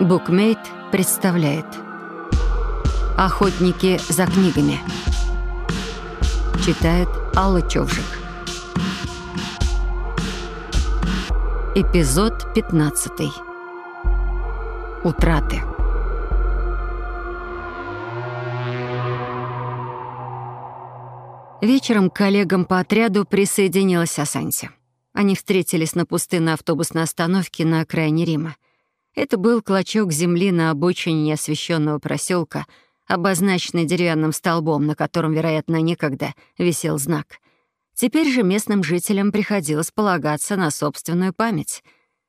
Букмейт представляет Охотники за книгами Читает Алла Човжик Эпизод 15 Утраты Вечером к коллегам по отряду присоединилась Асанти. Они встретились на пустынной автобусной остановке на окраине Рима. Это был клочок земли на обочине неосвещенного проселка, обозначенный деревянным столбом, на котором, вероятно, некогда висел знак. Теперь же местным жителям приходилось полагаться на собственную память.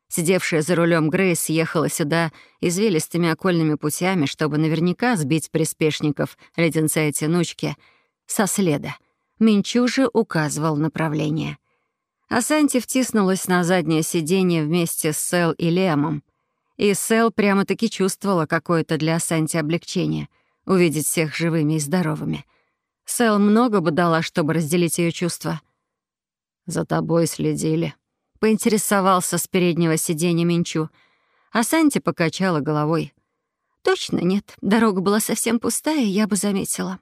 Сидевшая за рулем Грейс ехала сюда извилистыми окольными путями, чтобы наверняка сбить приспешников леденца и тянучки со следа. Минчу же указывал направление. Асанти втиснулась на заднее сиденье вместе с Сэл и Лемом. И Сэл прямо-таки чувствовала какое-то для Асанти облегчение — увидеть всех живыми и здоровыми. Сэл много бы дала, чтобы разделить ее чувства. «За тобой следили», — поинтересовался с переднего сиденья Минчу. Асанти покачала головой. «Точно нет. Дорога была совсем пустая, я бы заметила».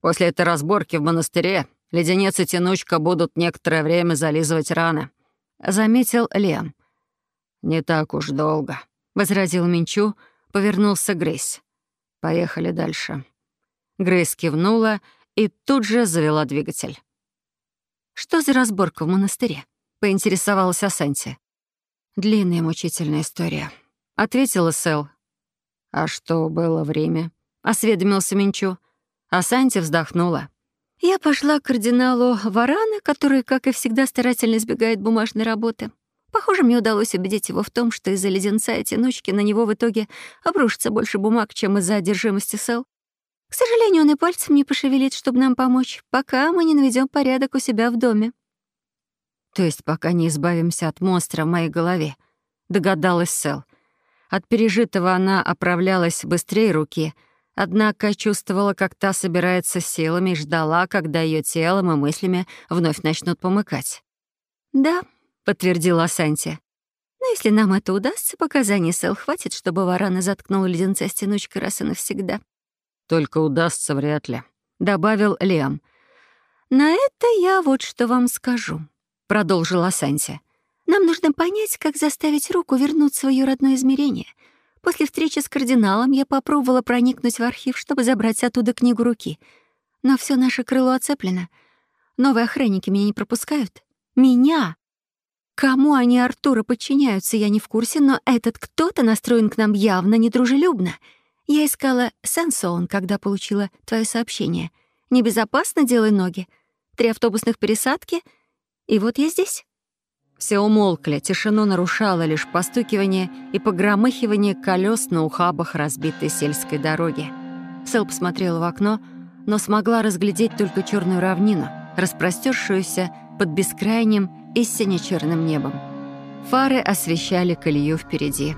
«После этой разборки в монастыре Леденец и тянучка будут некоторое время зализывать раны», — заметил Лем. «Не так уж долго», — возразил Минчу, повернулся Грейс. «Поехали дальше». Грейс кивнула и тут же завела двигатель. «Что за разборка в монастыре?» — поинтересовалась Асанти. «Длинная мучительная история», — ответила Сэл. «А что было в Риме?» — осведомился Минчу. Асанти вздохнула. Я пошла к кардиналу Варана, который, как и всегда, старательно избегает бумажной работы. Похоже, мне удалось убедить его в том, что из-за леденца и тянучки на него в итоге обрушится больше бумаг, чем из-за одержимости Сэл. К сожалению, он и пальцем не пошевелит, чтобы нам помочь, пока мы не наведем порядок у себя в доме. То есть пока не избавимся от монстра в моей голове, догадалась Сэл. От пережитого она оправлялась быстрее руки — Однако чувствовала, как та собирается силами и ждала, когда ее телом и мыслями вновь начнут помыкать. «Да», — подтвердила Санти. «Но если нам это удастся, показаний Сэл хватит, чтобы Варана заткнула леденца стеночкой раз и навсегда». «Только удастся вряд ли», — добавил Лиам. «На это я вот что вам скажу», — продолжила Санти. «Нам нужно понять, как заставить руку вернуть свое родное измерение — После встречи с кардиналом я попробовала проникнуть в архив, чтобы забрать оттуда книгу руки. Но все наше крыло оцеплено. Новые охранники меня не пропускают. Меня! Кому они Артура подчиняются, я не в курсе, но этот кто-то настроен к нам явно недружелюбно. Я искала Сенсон, когда получила твое сообщение. Небезопасно делай ноги. Три автобусных пересадки, и вот я здесь. Все умолкли, тишину нарушало лишь постукивание и погромыхивание колес на ухабах разбитой сельской дороги. Сэл посмотрела в окно, но смогла разглядеть только черную равнину, распростершуюся под бескрайним и сине-черным небом. Фары освещали колею впереди.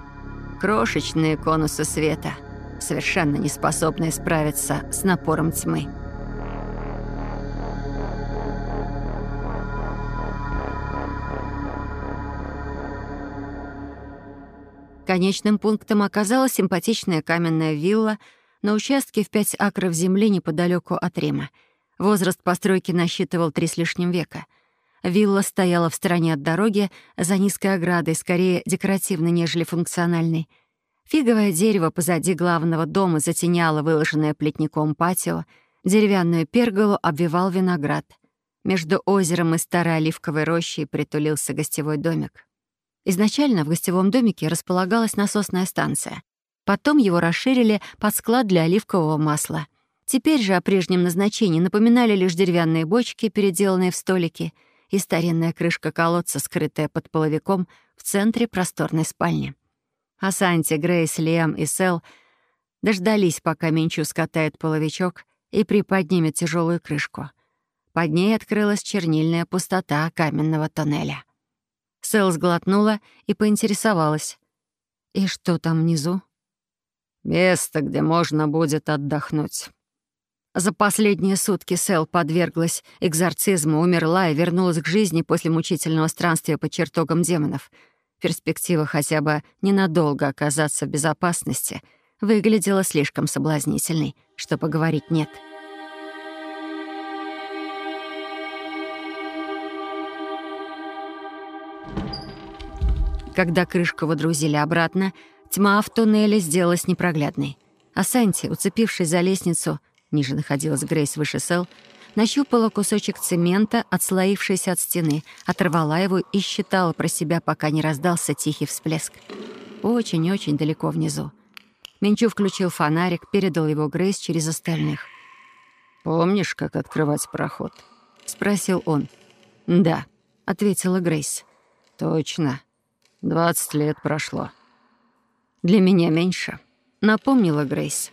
Крошечные конусы света, совершенно не способные справиться с напором тьмы. Конечным пунктом оказалась симпатичная каменная вилла на участке в пять акров земли неподалеку от Рима. Возраст постройки насчитывал три с лишним века. Вилла стояла в стороне от дороги, за низкой оградой, скорее декоративной, нежели функциональной. Фиговое дерево позади главного дома затеняло выложенное плетником патио, деревянную перголу обвивал виноград. Между озером и старой оливковой рощей притулился гостевой домик. Изначально в гостевом домике располагалась насосная станция. Потом его расширили под склад для оливкового масла. Теперь же о прежнем назначении напоминали лишь деревянные бочки, переделанные в столики, и старинная крышка колодца, скрытая под половиком в центре просторной спальни. А Санти, Грейс, Лиам и Сэл дождались, пока Минчу скатает половичок и приподнимет тяжелую крышку. Под ней открылась чернильная пустота каменного тоннеля. Сэл сглотнула и поинтересовалась. «И что там внизу?» «Место, где можно будет отдохнуть». За последние сутки Сэл подверглась экзорцизму, умерла и вернулась к жизни после мучительного странствия по чертогам демонов. перспектива хотя бы ненадолго оказаться в безопасности выглядела слишком соблазнительной, чтобы говорить «нет». Когда крышку водрузили обратно, тьма в туннеле сделалась непроглядной. А Санти, уцепившись за лестницу, ниже находилась Грейс выше Сел, нащупала кусочек цемента, отслоившийся от стены, оторвала его и считала про себя, пока не раздался тихий всплеск. Очень-очень далеко внизу. Минчу включил фонарик, передал его Грейс через остальных. «Помнишь, как открывать проход?» — спросил он. «Да», — ответила Грейс. «Точно. Двадцать лет прошло. Для меня меньше, напомнила Грейс.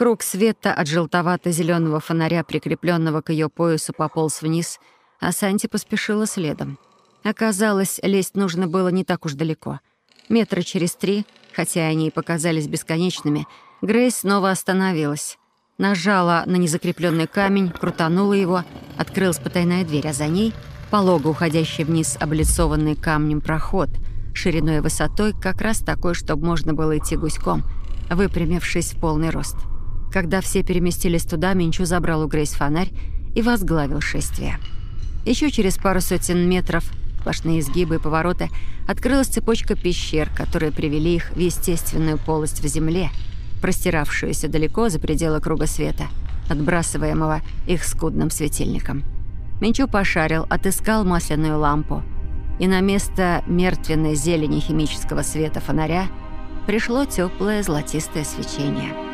Круг света от желтовато зеленого фонаря, прикрепленного к ее поясу, пополз вниз, а Санти поспешила следом. Оказалось, лезть нужно было не так уж далеко. Метра через три, хотя они и показались бесконечными, Грейс снова остановилась. Нажала на незакрепленный камень, крутанула его, открылась потайная дверь, а за ней — полого уходящий вниз облицованный камнем проход — шириной и высотой как раз такой, чтобы можно было идти гуськом, выпрямившись в полный рост. Когда все переместились туда, Минчу забрал у Грейс фонарь и возглавил шествие. Еще через пару сотен метров, сплошные изгибы и повороты, открылась цепочка пещер, которые привели их в естественную полость в земле, простиравшуюся далеко за пределы круга света, отбрасываемого их скудным светильником. Минчу пошарил, отыскал масляную лампу — и на место мертвенной зелени химического света фонаря пришло теплое золотистое свечение.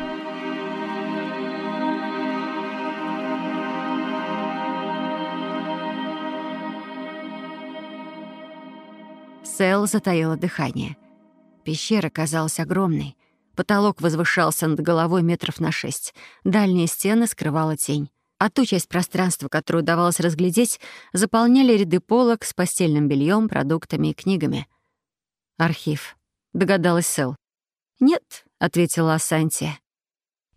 Сэл затаила дыхание. Пещера казалась огромной. Потолок возвышался над головой метров на шесть. Дальние стены скрывала тень а ту часть пространства, которую удавалось разглядеть, заполняли ряды полок с постельным бельем, продуктами и книгами. «Архив», — догадалась Сэл. «Нет», — ответила Асантия.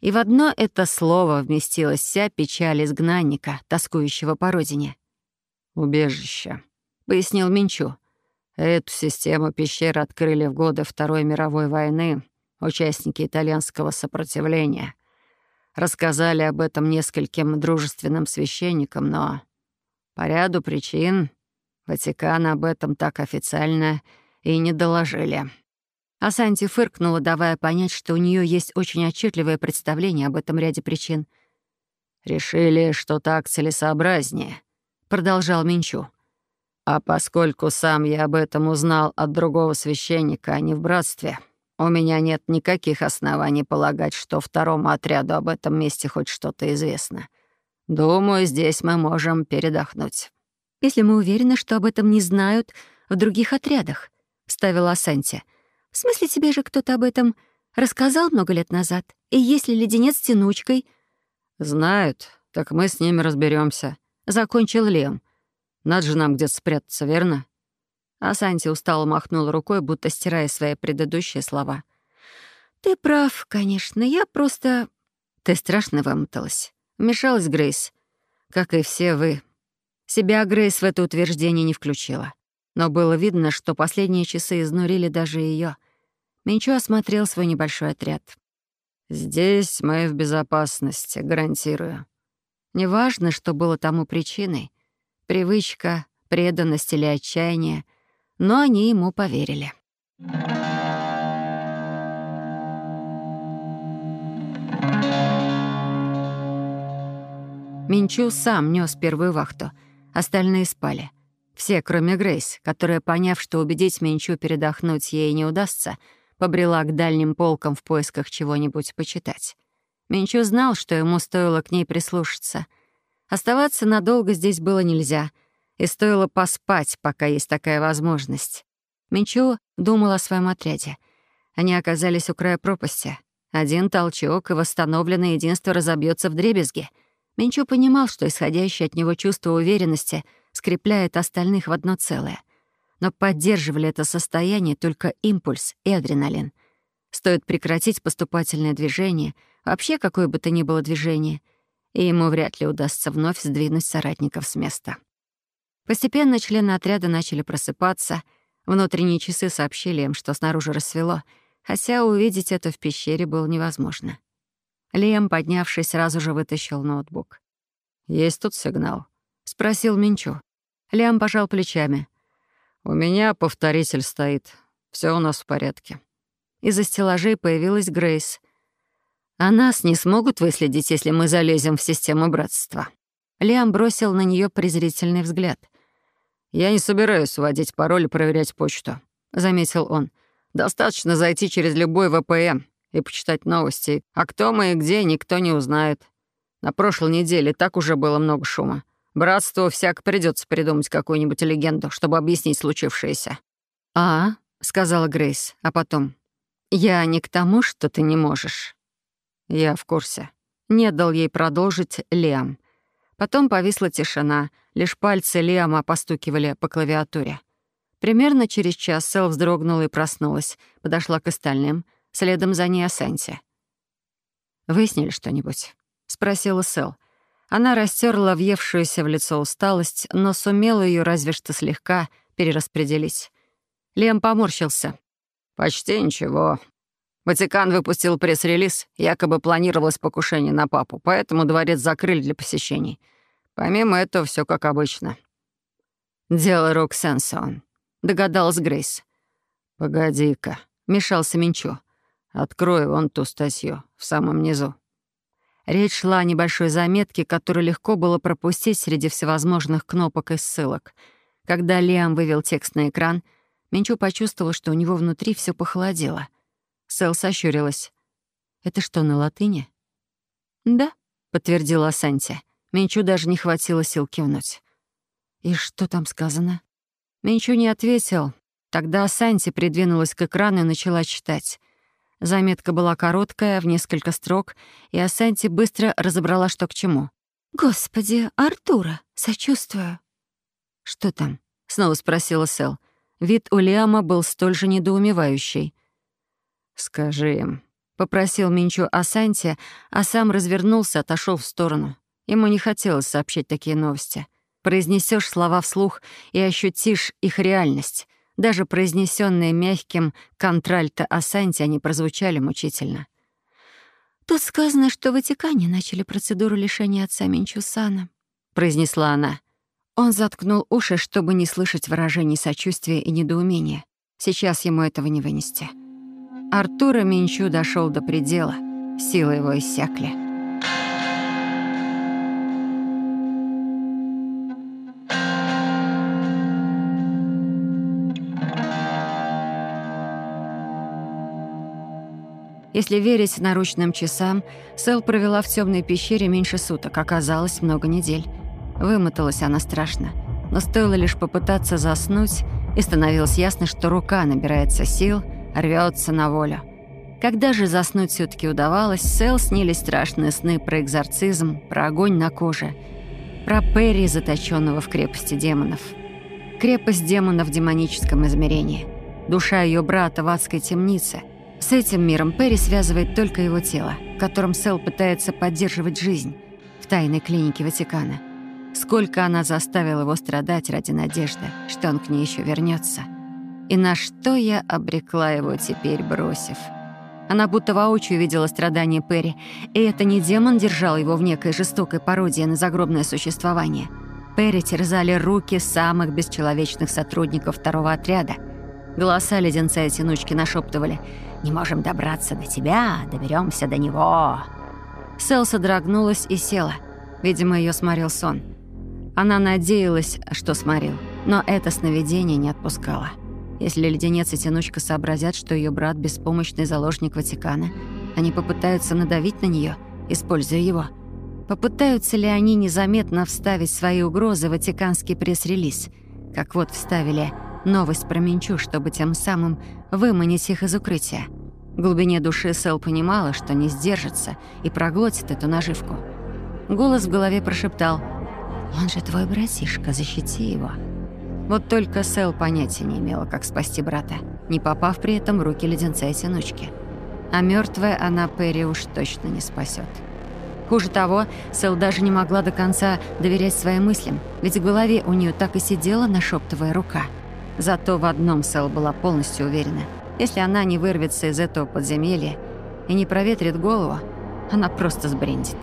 И в одно это слово вместилась вся печаль изгнанника, тоскующего по родине. «Убежище», — пояснил Минчу. «Эту систему пещер открыли в годы Второй мировой войны участники итальянского сопротивления рассказали об этом нескольким дружественным священникам, но по ряду причин Ватикан об этом так официально и не доложили. А Санти фыркнула, давая понять, что у нее есть очень отчетливое представление об этом ряде причин. «Решили, что так целесообразнее», — продолжал Минчу. «А поскольку сам я об этом узнал от другого священника, а не в братстве, у меня нет никаких оснований полагать, что второму отряду об этом месте хоть что-то известно. Думаю, здесь мы можем передохнуть». «Если мы уверены, что об этом не знают в других отрядах», — вставила Асанти. «В смысле, тебе же кто-то об этом рассказал много лет назад? И если леденец с тянучкой...» «Знают, так мы с ними разберемся. закончил Лем. Надо же нам где-то спрятаться, верно?» А Санти устало махнула рукой, будто стирая свои предыдущие слова. «Ты прав, конечно, я просто...» «Ты страшно вымоталась», — вмешалась Грейс. «Как и все вы». Себя Грейс в это утверждение не включила. Но было видно, что последние часы изнурили даже ее. Менчу осмотрел свой небольшой отряд. «Здесь мы в безопасности, гарантирую. Неважно, что было тому причиной. Привычка, преданность или отчаяние — но они ему поверили. Минчу сам нес первую вахту. Остальные спали. Все, кроме Грейс, которая, поняв, что убедить Минчу передохнуть ей не удастся, побрела к дальним полкам в поисках чего-нибудь почитать. Минчу знал, что ему стоило к ней прислушаться. Оставаться надолго здесь было нельзя — и стоило поспать, пока есть такая возможность. Минчу думал о своем отряде. Они оказались у края пропасти. Один толчок, и восстановленное единство разобьется в дребезги. Минчу понимал, что исходящее от него чувство уверенности скрепляет остальных в одно целое. Но поддерживали это состояние только импульс и адреналин. Стоит прекратить поступательное движение, вообще какое бы то ни было движение, и ему вряд ли удастся вновь сдвинуть соратников с места. Постепенно члены отряда начали просыпаться, Внутренние часы сообщили им, что снаружи рассвело, хотя увидеть это в пещере было невозможно. Лем, поднявшись, сразу же вытащил ноутбук. «Есть тут сигнал?» — спросил Минчу. Лиам пожал плечами. «У меня повторитель стоит. Все у нас в порядке». Из-за стеллажей появилась Грейс. «А нас не смогут выследить, если мы залезем в систему братства?» Лиам бросил на нее презрительный взгляд. «Я не собираюсь вводить пароль и проверять почту», — заметил он. «Достаточно зайти через любой VPN и почитать новости. А кто мы и где, никто не узнает. На прошлой неделе так уже было много шума. Братству всяко придется придумать какую-нибудь легенду, чтобы объяснить случившееся». «А», — сказала Грейс, а потом. «Я не к тому, что ты не можешь». «Я в курсе». Не дал ей продолжить Лиам. Потом повисла тишина, лишь пальцы Лиама постукивали по клавиатуре. Примерно через час Сэл вздрогнула и проснулась, подошла к остальным, следом за ней Асанти. «Выяснили что-нибудь?» — спросила Сэл. Она растерла въевшуюся в лицо усталость, но сумела ее разве что слегка перераспределить. Лем поморщился. «Почти ничего. Ватикан выпустил пресс-релиз, якобы планировалось покушение на папу, поэтому дворец закрыли для посещений. Помимо этого, все как обычно». «Дело рук Сенсон», — догадалась Грейс. «Погоди-ка», — мешался Минчо. «Открой вон ту статью, в самом низу». Речь шла о небольшой заметке, которую легко было пропустить среди всевозможных кнопок и ссылок. Когда Лиам вывел текст на экран, Минчу почувствовал, что у него внутри все похолодело. Сэл сощурилась. «Это что, на латыни?» «Да», — подтвердила Санти. Минчу даже не хватило сил кивнуть. «И что там сказано?» Минчу не ответил. Тогда Санти придвинулась к экрану и начала читать. Заметка была короткая, в несколько строк, и Асанти быстро разобрала, что к чему. «Господи, Артура, сочувствую». «Что там?» — снова спросила Сэл. Вид у Лиама был столь же недоумевающий. «Скажи им», — попросил Минчу Асанти, а сам развернулся, отошел в сторону. Ему не хотелось сообщать такие новости. Произнесешь слова вслух и ощутишь их реальность — даже произнесенные мягким контральто Асанти они прозвучали мучительно. «Тут сказано, что в Ватикане начали процедуру лишения отца Минчусана», — произнесла она. Он заткнул уши, чтобы не слышать выражений сочувствия и недоумения. Сейчас ему этого не вынести. Артура Минчу дошел до предела. Силы его иссякли. Если верить наручным часам, Сэл провела в темной пещере меньше суток, оказалось, много недель. Вымоталась она страшно. Но стоило лишь попытаться заснуть, и становилось ясно, что рука набирается сил, рвется на волю. Когда же заснуть все таки удавалось, Сэл снились страшные сны про экзорцизм, про огонь на коже, про Перри, заточенного в крепости демонов. Крепость демонов в демоническом измерении. Душа ее брата в адской темнице — с этим миром Перри связывает только его тело, в котором Сэл пытается поддерживать жизнь в тайной клинике Ватикана. Сколько она заставила его страдать ради надежды, что он к ней еще вернется. И на что я обрекла его теперь, бросив? Она будто воочию видела страдания Перри, и это не демон держал его в некой жестокой пародии на загробное существование. Перри терзали руки самых бесчеловечных сотрудников второго отряда. Голоса леденца и тянучки нашептывали — не можем добраться до тебя, доберемся до него». Сэл содрогнулась и села. Видимо, ее сморил сон. Она надеялась, что сморил, но это сновидение не отпускало. Если леденец и тянучка сообразят, что ее брат — беспомощный заложник Ватикана, они попытаются надавить на нее, используя его. Попытаются ли они незаметно вставить свои угрозы в ватиканский пресс-релиз, как вот вставили новость про Минчу, чтобы тем самым выманить их из укрытия. В глубине души Сэл понимала, что не сдержится и проглотит эту наживку. Голос в голове прошептал «Он же твой братишка, защити его». Вот только Сэл понятия не имела, как спасти брата, не попав при этом в руки леденца и тянучки. А мертвая она Перри уж точно не спасет. Хуже того, Сэл даже не могла до конца доверять своим мыслям, ведь в голове у нее так и сидела нашептывая рука — Зато в одном Сэл была полностью уверена. Если она не вырвется из этого подземелья и не проветрит голову, она просто сбрендит.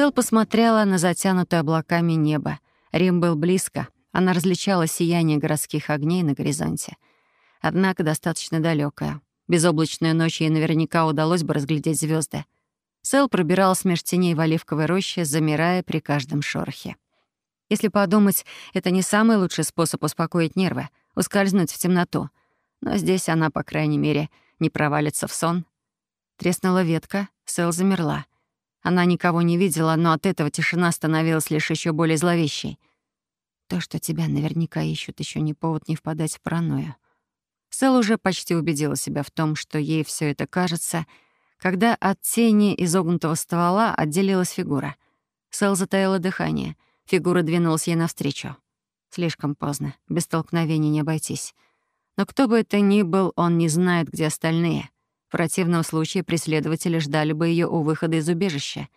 Сэл посмотрела на затянутое облаками небо. Рим был близко. Она различала сияние городских огней на горизонте. Однако достаточно далекое. Безоблачную ночь ей наверняка удалось бы разглядеть звезды. Сэл пробиралась меж теней в оливковой роще, замирая при каждом шорохе. Если подумать, это не самый лучший способ успокоить нервы, ускользнуть в темноту. Но здесь она, по крайней мере, не провалится в сон. Треснула ветка, Сэл замерла. Она никого не видела, но от этого тишина становилась лишь еще более зловещей. То, что тебя наверняка ищут, еще не повод не впадать в паранойю. Сэл уже почти убедила себя в том, что ей все это кажется, когда от тени изогнутого ствола отделилась фигура. Сэл затаила дыхание. Фигура двинулась ей навстречу. Слишком поздно, без столкновений не обойтись. Но кто бы это ни был, он не знает, где остальные — в противном случае преследователи ждали бы ее у выхода из убежища.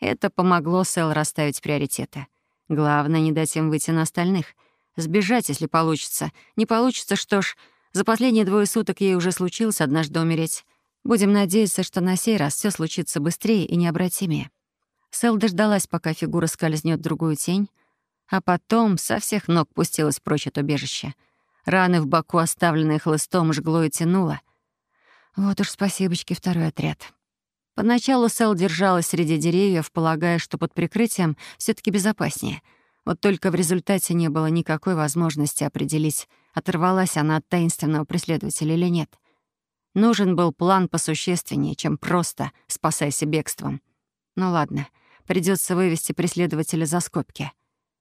Это помогло Сэл расставить приоритеты. Главное, не дать им выйти на остальных. Сбежать, если получится. Не получится, что ж, за последние двое суток ей уже случилось однажды умереть. Будем надеяться, что на сей раз все случится быстрее и необратимее. Сэл дождалась, пока фигура скользнет в другую тень, а потом со всех ног пустилась прочь от убежища. Раны в боку, оставленные хлыстом, жгло и тянуло — вот уж спасибочки, второй отряд. Поначалу Сэл держалась среди деревьев, полагая, что под прикрытием все таки безопаснее. Вот только в результате не было никакой возможности определить, оторвалась она от таинственного преследователя или нет. Нужен был план посущественнее, чем просто «спасайся бегством». Ну ладно, придется вывести преследователя за скобки.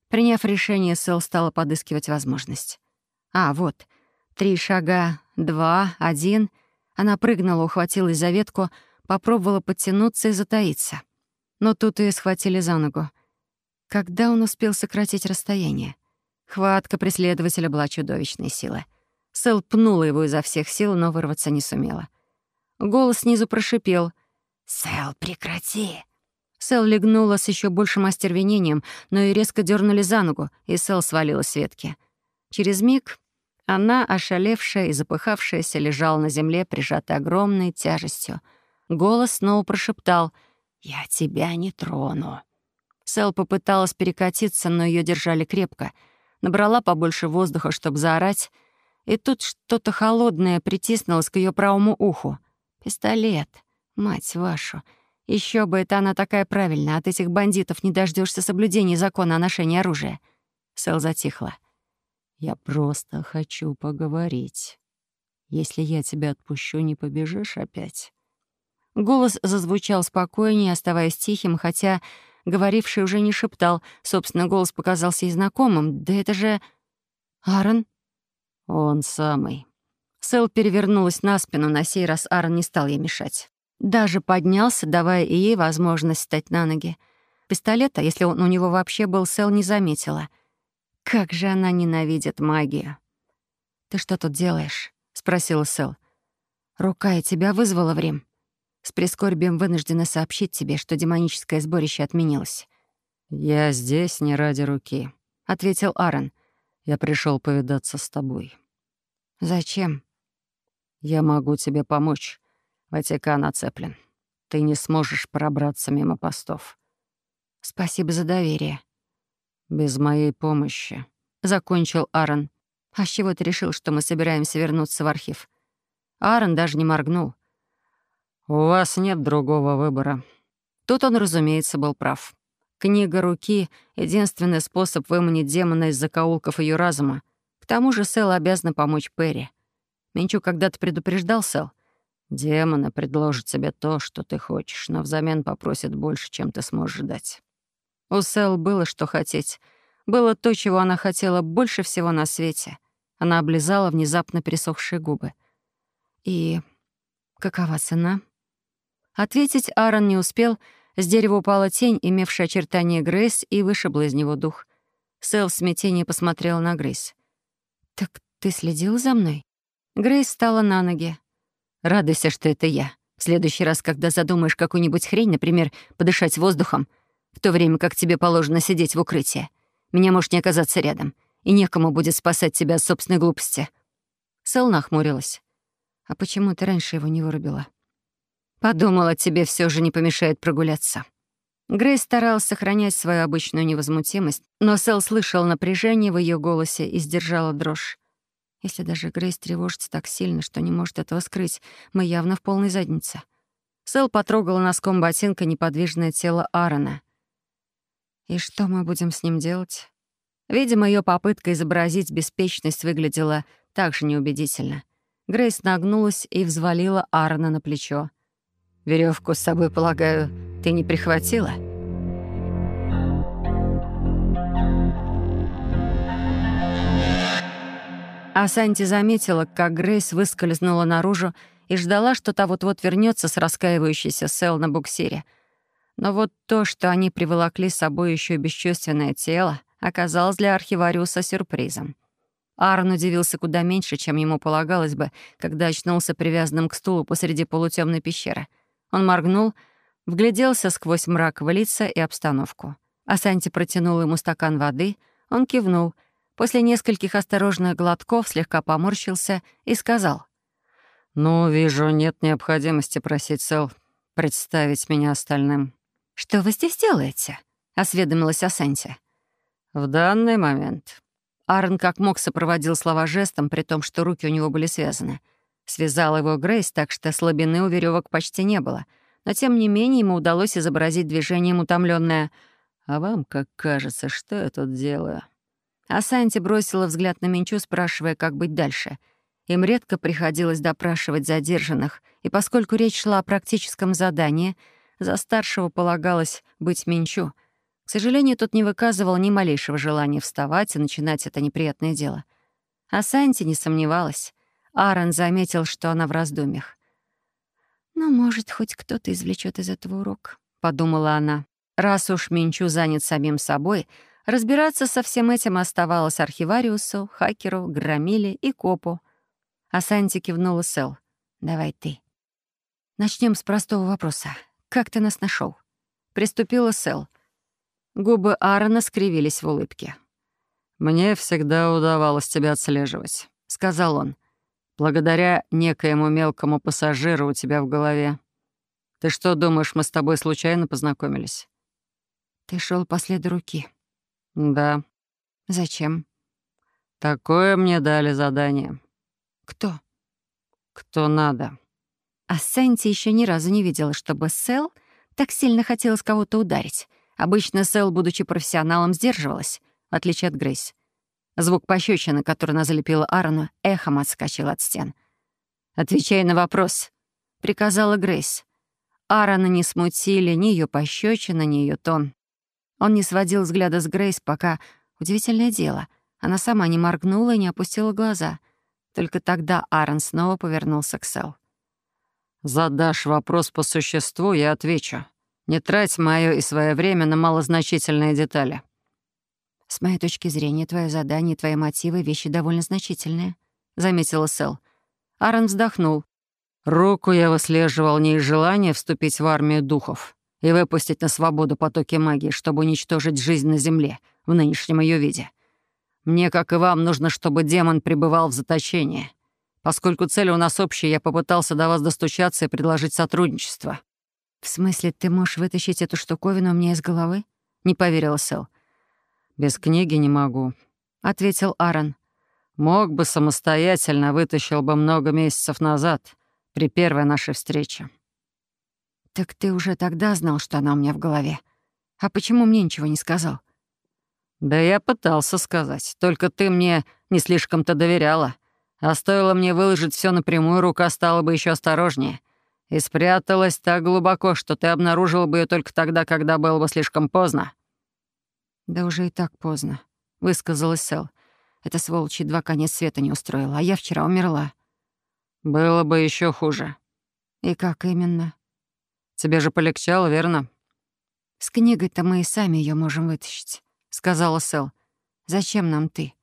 Приняв решение, Сэл стала подыскивать возможность. А, вот, три шага, два, один — она прыгнула, ухватилась за ветку, попробовала подтянуться и затаиться. Но тут ее схватили за ногу. Когда он успел сократить расстояние? Хватка преследователя была чудовищной силы. Сэл пнула его изо всех сил, но вырваться не сумела. Голос снизу прошипел. «Сэл, прекрати!» Сэл легнула с еще большим остервенением, но и резко дернули за ногу, и Сэл свалилась с ветки. Через миг она, ошалевшая и запыхавшаяся, лежала на земле, прижатая огромной тяжестью. Голос снова прошептал «Я тебя не трону». Сэл попыталась перекатиться, но ее держали крепко. Набрала побольше воздуха, чтобы заорать, и тут что-то холодное притиснулось к ее правому уху. «Пистолет, мать вашу!» Еще бы, это она такая правильная. От этих бандитов не дождешься соблюдения закона о ношении оружия. Сэл затихла. Я просто хочу поговорить. Если я тебя отпущу, не побежишь опять?» Голос зазвучал спокойнее, оставаясь тихим, хотя говоривший уже не шептал. Собственно, голос показался ей знакомым. «Да это же... Аарон?» «Он самый». Сэл перевернулась на спину, на сей раз Аарон не стал ей мешать. Даже поднялся, давая ей возможность встать на ноги. Пистолета, если он у него вообще был, Сэл не заметила — как же она ненавидит магию. «Ты что тут делаешь?» — спросила Сэл. «Рука и тебя вызвала в Рим. С прискорбием вынуждена сообщить тебе, что демоническое сборище отменилось». «Я здесь не ради руки», — ответил Аарон. «Я пришел повидаться с тобой». «Зачем?» «Я могу тебе помочь. Ватикан оцеплен. Ты не сможешь пробраться мимо постов». «Спасибо за доверие», «Без моей помощи», — закончил Аарон. «А с чего ты решил, что мы собираемся вернуться в архив?» Аарон даже не моргнул. «У вас нет другого выбора». Тут он, разумеется, был прав. Книга руки — единственный способ выманить демона из закоулков ее разума. К тому же Сэл обязана помочь Перри. Менчу когда-то предупреждал Сэл. «Демоны предложат тебе то, что ты хочешь, но взамен попросят больше, чем ты сможешь дать». У Сэл было что хотеть. Было то, чего она хотела больше всего на свете. Она облизала внезапно пересохшие губы. «И какова цена?» Ответить Аарон не успел. С дерева упала тень, имевшая очертания Грейс, и вышибла из него дух. Сэл в смятении посмотрела на Грейс. «Так ты следил за мной?» Грейс встала на ноги. «Радуйся, что это я. В следующий раз, когда задумаешь какую-нибудь хрень, например, подышать воздухом, в то время как тебе положено сидеть в укрытии. Меня может не оказаться рядом, и некому будет спасать тебя от собственной глупости». Сэл нахмурилась. «А почему ты раньше его не вырубила?» «Подумала, тебе все же не помешает прогуляться». Грейс старалась сохранять свою обычную невозмутимость, но Сэл слышал напряжение в ее голосе и сдержала дрожь. Если даже Грейс тревожится так сильно, что не может этого скрыть, мы явно в полной заднице. Сэл потрогала носком ботинка неподвижное тело Аарона. «И что мы будем с ним делать?» Видимо, ее попытка изобразить беспечность выглядела так же неубедительно. Грейс нагнулась и взвалила Аарона на плечо. Веревку с собой, полагаю, ты не прихватила?» А Санти заметила, как Грейс выскользнула наружу и ждала, что та вот-вот вернется с раскаивающейся Сэл на буксире. Но вот то, что они приволокли с собой еще бесчувственное тело, оказалось для архивариуса сюрпризом. Аарон удивился куда меньше, чем ему полагалось бы, когда очнулся привязанным к стулу посреди полутемной пещеры — он моргнул, вгляделся сквозь мрак в лица и обстановку. А Санти протянул ему стакан воды, он кивнул, после нескольких осторожных глотков слегка поморщился и сказал. «Ну, вижу, нет необходимости просить Сэл представить меня остальным». «Что вы здесь делаете?» — осведомилась Асанти. «В данный момент». Аарон как мог сопроводил слова жестом, при том, что руки у него были связаны — Связал его Грейс, так что слабины у веревок почти не было. Но тем не менее ему удалось изобразить движением утомленное «А вам как кажется, что я тут делаю?» А Санти бросила взгляд на Минчу, спрашивая, как быть дальше. Им редко приходилось допрашивать задержанных, и поскольку речь шла о практическом задании, за старшего полагалось быть Минчу. К сожалению, тот не выказывал ни малейшего желания вставать и начинать это неприятное дело. А Санти не сомневалась. Аарон заметил, что она в раздумьях. «Ну, может, хоть кто-то извлечет из этого урок», — подумала она. Раз уж Минчу занят самим собой, разбираться со всем этим оставалось архивариусу, хакеру, громиле и копу. А Санти кивнула Сэл. «Давай ты». Начнем с простого вопроса. Как ты нас нашел? Приступила Сэл. Губы Аарона скривились в улыбке. «Мне всегда удавалось тебя отслеживать», — сказал он благодаря некоему мелкому пассажиру у тебя в голове. Ты что, думаешь, мы с тобой случайно познакомились?» «Ты шел по следу руки». «Да». «Зачем?» «Такое мне дали задание». «Кто?» «Кто надо». А Сэнти еще ни разу не видела, чтобы Сэл так сильно хотелось кого-то ударить. Обычно Сэл, будучи профессионалом, сдерживалась, в отличие от Грейс. Звук пощечины, который она залепила Аарону, эхом отскочил от стен. «Отвечай на вопрос», — приказала Грейс. Аарона не смутили ни ее пощечина, ни ее тон. Он не сводил взгляда с Грейс, пока... Удивительное дело, она сама не моргнула и не опустила глаза. Только тогда Аарон снова повернулся к Сэл. «Задашь вопрос по существу, я отвечу. Не трать моё и свое время на малозначительные детали». «С моей точки зрения, твое задание и твои мотивы — вещи довольно значительные», — заметила Сэл. Аарон вздохнул. «Руку я выслеживал не из желания вступить в армию духов и выпустить на свободу потоки магии, чтобы уничтожить жизнь на Земле в нынешнем ее виде. Мне, как и вам, нужно, чтобы демон пребывал в заточении. Поскольку цели у нас общие, я попытался до вас достучаться и предложить сотрудничество». «В смысле, ты можешь вытащить эту штуковину у меня из головы?» — не поверила Сэл. «Без книги не могу», — ответил Аарон. «Мог бы самостоятельно, вытащил бы много месяцев назад, при первой нашей встрече». «Так ты уже тогда знал, что она у меня в голове. А почему мне ничего не сказал?» «Да я пытался сказать, только ты мне не слишком-то доверяла. А стоило мне выложить все напрямую, рука стала бы еще осторожнее. И спряталась так глубоко, что ты обнаружил бы ее только тогда, когда было бы слишком поздно. «Да уже и так поздно», — высказалась Сэл. «Эта сволочь едва конец света не устроила, а я вчера умерла». «Было бы еще хуже». «И как именно?» «Тебе же полегчало, верно?» «С книгой-то мы и сами ее можем вытащить», — сказала Сэл. «Зачем нам ты?»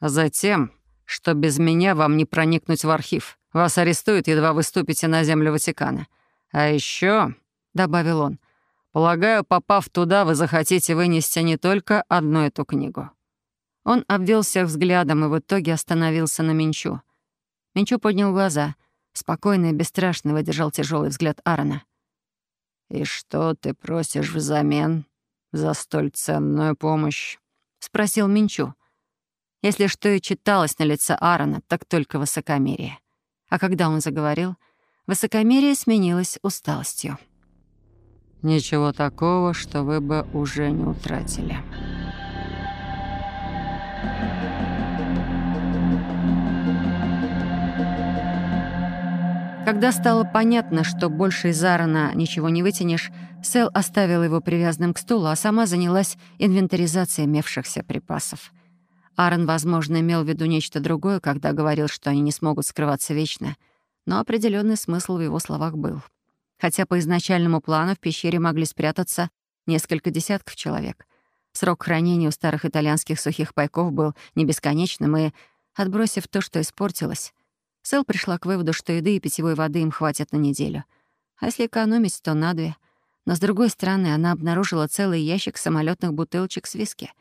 «Затем, что без меня вам не проникнуть в архив. Вас арестуют, едва вы ступите на землю Ватикана. А еще, добавил он, — Полагаю, попав туда, вы захотите вынести не только одну эту книгу». Он обвел всех взглядом и в итоге остановился на Минчу. Минчу поднял глаза, спокойно и бесстрашно выдержал тяжелый взгляд Аарона. «И что ты просишь взамен за столь ценную помощь?» — спросил Минчу. Если что и читалось на лице Аарона, так только высокомерие. А когда он заговорил, высокомерие сменилось усталостью. «Ничего такого, что вы бы уже не утратили». Когда стало понятно, что больше из Аарона ничего не вытянешь, Сэл оставила его привязанным к стулу, а сама занялась инвентаризацией имевшихся припасов. Аарон, возможно, имел в виду нечто другое, когда говорил, что они не смогут скрываться вечно, но определенный смысл в его словах был. Хотя по изначальному плану в пещере могли спрятаться несколько десятков человек. Срок хранения у старых итальянских сухих пайков был не бесконечным, и, отбросив то, что испортилось, Сэл пришла к выводу, что еды и питьевой воды им хватит на неделю. А если экономить, то на две. Но, с другой стороны, она обнаружила целый ящик самолетных бутылочек с виски.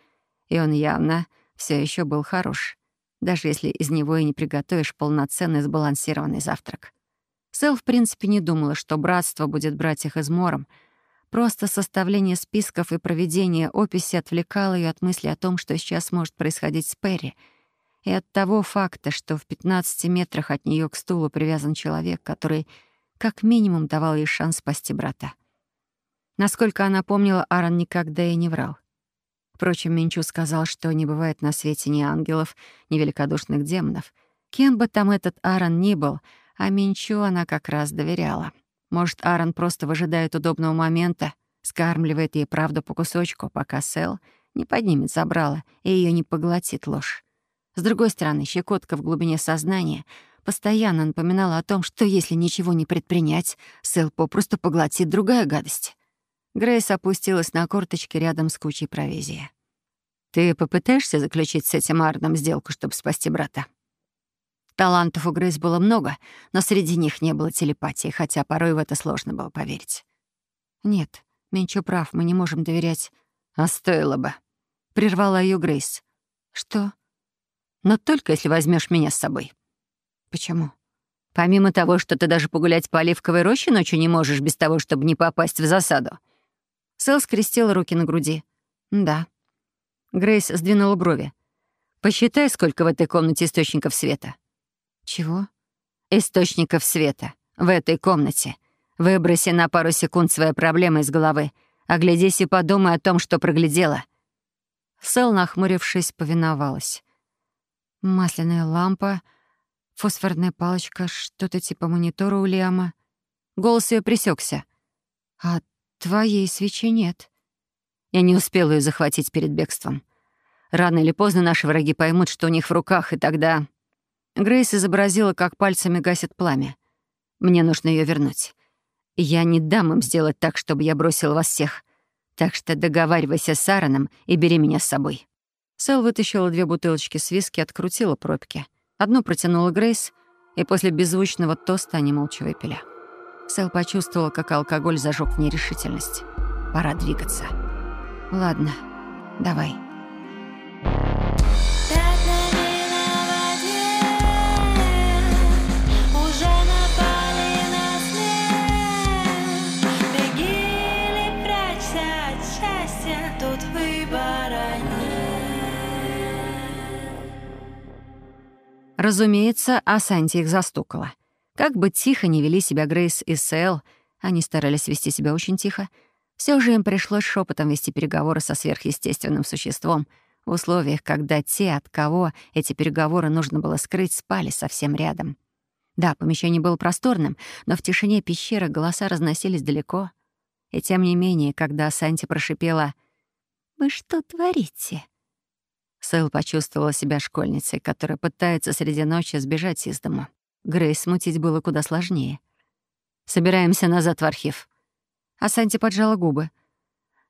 И он явно все еще был хорош, даже если из него и не приготовишь полноценный сбалансированный завтрак. Сэл, в принципе, не думала, что братство будет брать их измором. Просто составление списков и проведение описи отвлекало ее от мысли о том, что сейчас может происходить с Перри — и от того факта, что в 15 метрах от нее к стулу привязан человек, который как минимум давал ей шанс спасти брата. Насколько она помнила, Аарон никогда и не врал. Впрочем, Минчу сказал, что не бывает на свете ни ангелов, ни великодушных демонов. Кем бы там этот Аарон ни был, а Минчу она как раз доверяла. Может, Аарон просто выжидает удобного момента, скармливает ей правду по кусочку, пока Сэл не поднимет забрала и ее не поглотит ложь. С другой стороны, щекотка в глубине сознания постоянно напоминала о том, что если ничего не предпринять, Сэл попросту поглотит другая гадость. Грейс опустилась на корточки рядом с кучей провизии. «Ты попытаешься заключить с этим Ардом сделку, чтобы спасти брата?» Талантов у Грейс было много, но среди них не было телепатии, хотя порой в это сложно было поверить. «Нет, Менчо прав, мы не можем доверять». «А стоило бы», — прервала ее Грейс. «Что?» Но только если возьмешь меня с собой». «Почему?» «Помимо того, что ты даже погулять по оливковой роще ночью не можешь без того, чтобы не попасть в засаду». Сэл скрестила руки на груди. «Да». Грейс сдвинула брови. «Посчитай, сколько в этой комнате источников света». «Чего?» «Источников света. В этой комнате. Выброси на пару секунд свои проблемы из головы. Оглядись и подумай о том, что проглядела». Сэл, нахмурившись, повиновалась. Масляная лампа, фосфорная палочка, что-то типа монитора у Лиама. Голос ее пресекся. «А твоей свечи нет». Я не успела ее захватить перед бегством. Рано или поздно наши враги поймут, что у них в руках, и тогда... Грейс изобразила, как пальцами гасит пламя. Мне нужно ее вернуть. Я не дам им сделать так, чтобы я бросил вас всех. Так что договаривайся с Аароном и бери меня с собой. Сэл вытащила две бутылочки с виски, открутила пробки. Одну протянула Грейс, и после беззвучного тоста они молча выпили. Сэл почувствовала, как алкоголь зажег в ней решительность. Пора двигаться. «Ладно, давай». Разумеется, Асанти их застукала. Как бы тихо не вели себя Грейс и Сэл, они старались вести себя очень тихо, все же им пришлось шепотом вести переговоры со сверхъестественным существом в условиях, когда те, от кого эти переговоры нужно было скрыть, спали совсем рядом. Да, помещение было просторным, но в тишине пещеры голоса разносились далеко. И тем не менее, когда Санти прошипела «Вы что творите?», Сэл почувствовала себя школьницей, которая пытается среди ночи сбежать из дома. Грейс смутить было куда сложнее. «Собираемся назад в архив». А Санти поджала губы.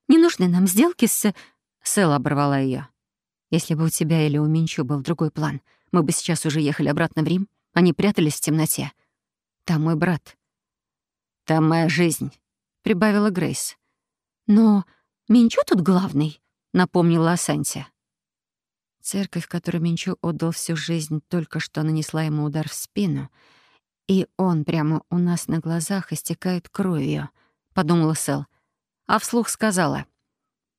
«Не нужны нам сделки с...» Сэл оборвала ее. «Если бы у тебя или у Минчу был другой план, мы бы сейчас уже ехали обратно в Рим. Они прятались в темноте. Там мой брат». «Там моя жизнь», — прибавила Грейс. «Но Минчу тут главный», — напомнила Асанти. Церковь, которой Минчу отдал всю жизнь, только что нанесла ему удар в спину, и он прямо у нас на глазах истекает кровью, — подумала Сэл, а вслух сказала.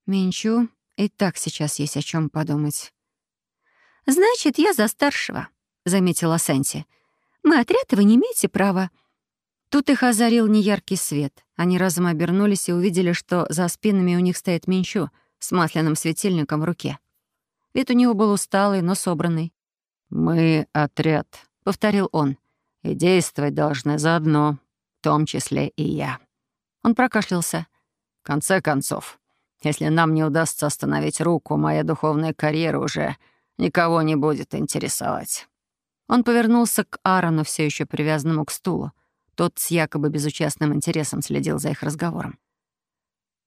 «Минчу, и так сейчас есть о чем подумать». «Значит, я за старшего», — заметила Санти. «Мы отряд, вы не имеете права». Тут их озарил неяркий свет. Они разом обернулись и увидели, что за спинами у них стоит Минчу с масляным светильником в руке. Вид у него был усталый, но собранный. «Мы отряд», — повторил он, — «и действовать должны заодно, в том числе и я». Он прокашлялся. «В конце концов, если нам не удастся остановить руку, моя духовная карьера уже никого не будет интересовать». Он повернулся к Аарону, все еще привязанному к стулу. Тот с якобы безучастным интересом следил за их разговором.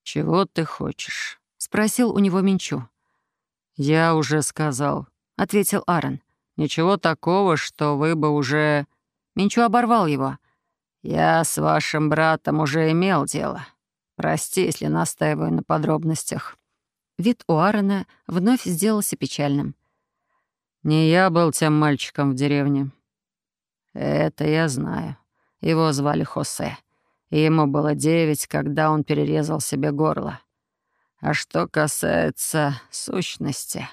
«Чего ты хочешь?» — спросил у него Минчу. «Я уже сказал», — ответил Аарон. «Ничего такого, что вы бы уже...» Минчу оборвал его. «Я с вашим братом уже имел дело. Прости, если настаиваю на подробностях». Вид у Аарона вновь сделался печальным. «Не я был тем мальчиком в деревне». «Это я знаю. Его звали Хосе. Ему было девять, когда он перерезал себе горло. А что касается сущности,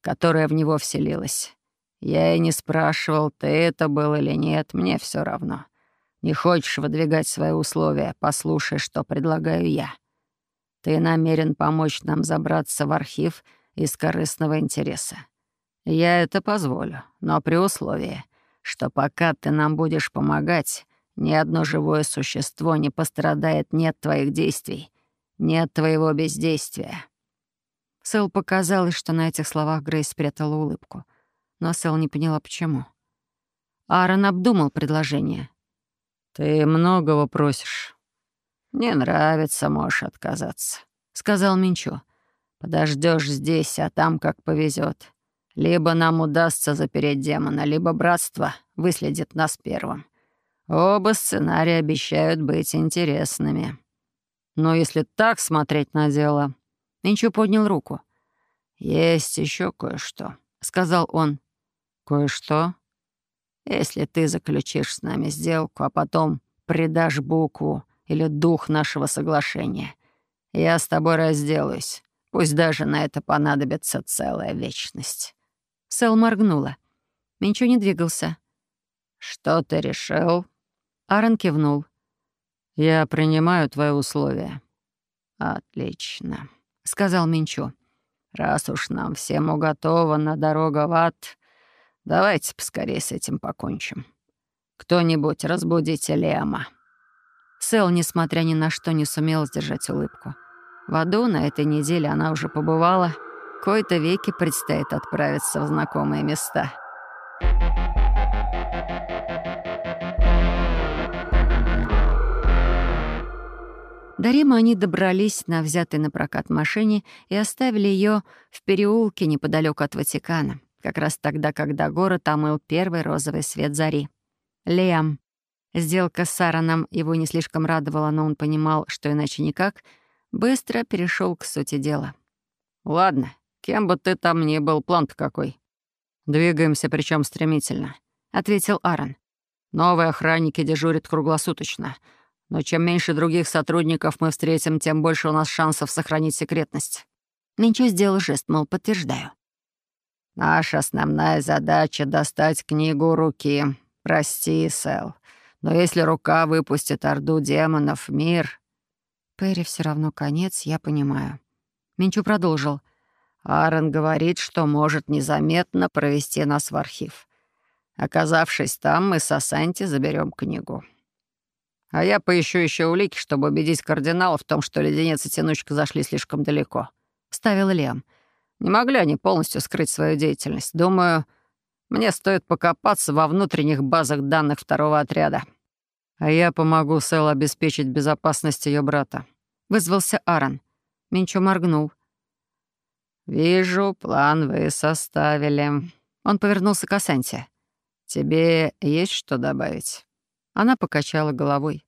которая в него вселилась, я и не спрашивал, ты это был или нет, мне все равно. Не хочешь выдвигать свои условия, послушай, что предлагаю я. Ты намерен помочь нам забраться в архив из корыстного интереса. Я это позволю, но при условии, что пока ты нам будешь помогать, ни одно живое существо не пострадает ни от твоих действий, нет твоего бездействия». Сэл показалось, что на этих словах Грейс спрятала улыбку. Но Сэл не поняла, почему. Аарон обдумал предложение. «Ты многого просишь. Не нравится, можешь отказаться», — сказал Минчо. Подождешь здесь, а там как повезет. Либо нам удастся запереть демона, либо братство выследит нас первым. Оба сценария обещают быть интересными». Но если так смотреть на дело... Минчу поднял руку. «Есть еще кое-что», — сказал он. «Кое-что? Если ты заключишь с нами сделку, а потом предашь букву или дух нашего соглашения, я с тобой разделаюсь. Пусть даже на это понадобится целая вечность». Сэл моргнула. Минчу не двигался. «Что ты решил?» Аарон кивнул. «Я принимаю твои условия». «Отлично», — сказал Минчо. «Раз уж нам всем уготована дорога в ад, давайте поскорее с этим покончим. Кто-нибудь разбудите Лема». Сэл, несмотря ни на что, не сумел сдержать улыбку. В аду на этой неделе она уже побывала. Кое-то веки предстоит отправиться в знакомые места. До Рима они добрались на взятой на прокат машине и оставили ее в переулке неподалеку от Ватикана, как раз тогда, когда город омыл первый розовый свет зари. Лиам. Сделка с Сараном его не слишком радовала, но он понимал, что иначе никак, быстро перешел к сути дела. «Ладно, кем бы ты там ни был, план-то какой?» «Двигаемся, причем стремительно», — ответил Аарон. «Новые охранники дежурят круглосуточно». Но чем меньше других сотрудников мы встретим, тем больше у нас шансов сохранить секретность». Минчо сделал жест, мол, подтверждаю. «Наша основная задача — достать книгу руки. Прости, Сэл. Но если рука выпустит орду демонов в мир...» Перри все равно конец, я понимаю. Минчу продолжил. Аарон говорит, что может незаметно провести нас в архив. Оказавшись там, мы с Асанти заберем книгу. А я поищу еще улики, чтобы убедить кардинала в том, что леденец и тянучка зашли слишком далеко», — вставил Лем. «Не могли они полностью скрыть свою деятельность. Думаю, мне стоит покопаться во внутренних базах данных второго отряда. А я помогу Сэл обеспечить безопасность ее брата», — вызвался Аарон. Минчо моргнул. «Вижу, план вы составили». Он повернулся к Асанте. «Тебе есть что добавить?» Она покачала головой.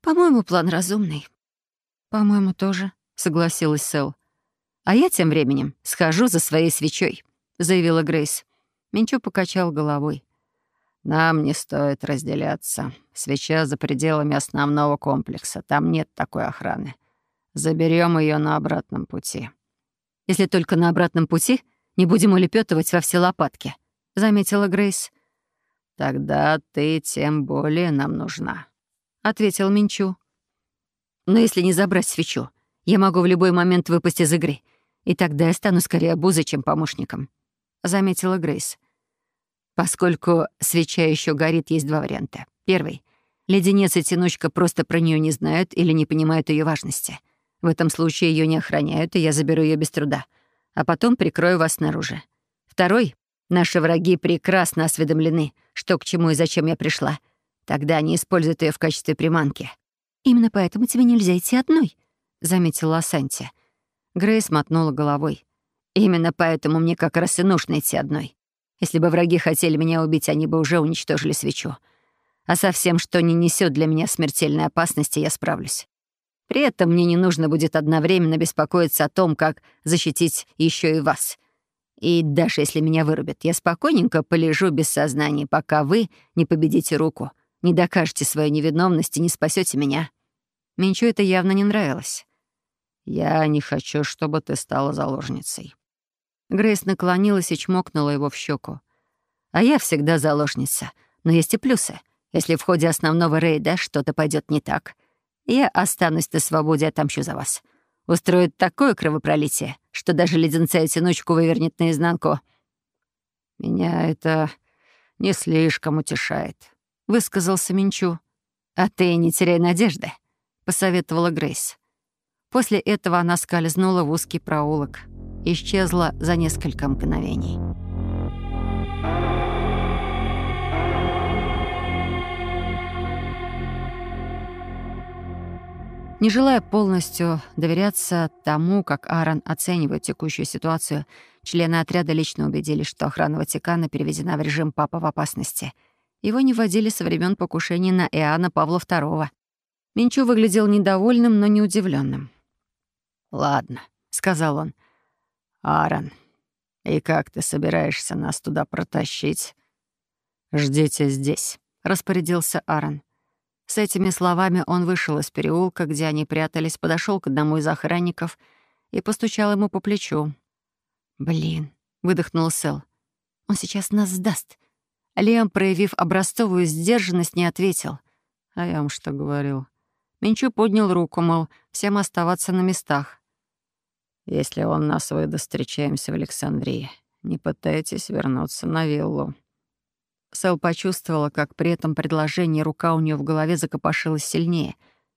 «По-моему, план разумный». «По-моему, тоже», — согласилась Сэл. «А я тем временем схожу за своей свечой», — заявила Грейс. Минчу покачал головой. «Нам не стоит разделяться. Свеча за пределами основного комплекса. Там нет такой охраны. Заберем ее на обратном пути». «Если только на обратном пути не будем улепетывать во все лопатки», — заметила Грейс. «Тогда ты тем более нам нужна», — ответил Минчу. «Но если не забрать свечу, я могу в любой момент выпасть из игры, и тогда я стану скорее обузой, чем помощником», — заметила Грейс. Поскольку свеча еще горит, есть два варианта. Первый — леденец и тянучка просто про нее не знают или не понимают ее важности. В этом случае ее не охраняют, и я заберу ее без труда, а потом прикрою вас снаружи. Второй — наши враги прекрасно осведомлены, что к чему и зачем я пришла. Тогда они используют ее в качестве приманки. «Именно поэтому тебе нельзя идти одной», — заметила Асанти. Грейс мотнула головой. «Именно поэтому мне как раз и нужно идти одной. Если бы враги хотели меня убить, они бы уже уничтожили свечу. А со всем, что не несет для меня смертельной опасности, я справлюсь. При этом мне не нужно будет одновременно беспокоиться о том, как защитить еще и вас. И даже если меня вырубят, я спокойненько полежу без сознания, пока вы не победите руку, не докажете свою невиновность и не спасете меня. Минчу это явно не нравилось. «Я не хочу, чтобы ты стала заложницей», Грейс наклонилась и чмокнула его в щеку. «А я всегда заложница. Но есть и плюсы. Если в ходе основного рейда что-то пойдет не так, я останусь на свободе и отомщу за вас. Устроит такое кровопролитие, что даже леденца и тянучку вывернет наизнанку». «Меня это не слишком утешает», — высказался Минчу. «А ты не теряй надежды», — посоветовала Грейс. После этого она скользнула в узкий проулок исчезла за несколько мгновений. Не желая полностью доверяться тому, как Аарон оценивает текущую ситуацию, члены отряда лично убедились, что охрана Ватикана переведена в режим «папа в опасности». Его не вводили со времен покушения на Иоанна Павла II. Минчу выглядел недовольным, но не удивленным. «Ладно», — сказал он, Аарон, и как ты собираешься нас туда протащить? Ждите здесь, распорядился Аарон. С этими словами он вышел из переулка, где они прятались, подошел к одному из охранников и постучал ему по плечу. «Блин», — выдохнул Сэл. «Он сейчас нас сдаст». Лиам, проявив образцовую сдержанность, не ответил. «А я вам что говорил?» Минчу поднял руку, мол, всем оставаться на местах. Если он нас выдаст, встречаемся в Александрии. Не пытайтесь вернуться на виллу». Сэл почувствовала, как при этом предложении рука у нее в голове закопошилась сильнее.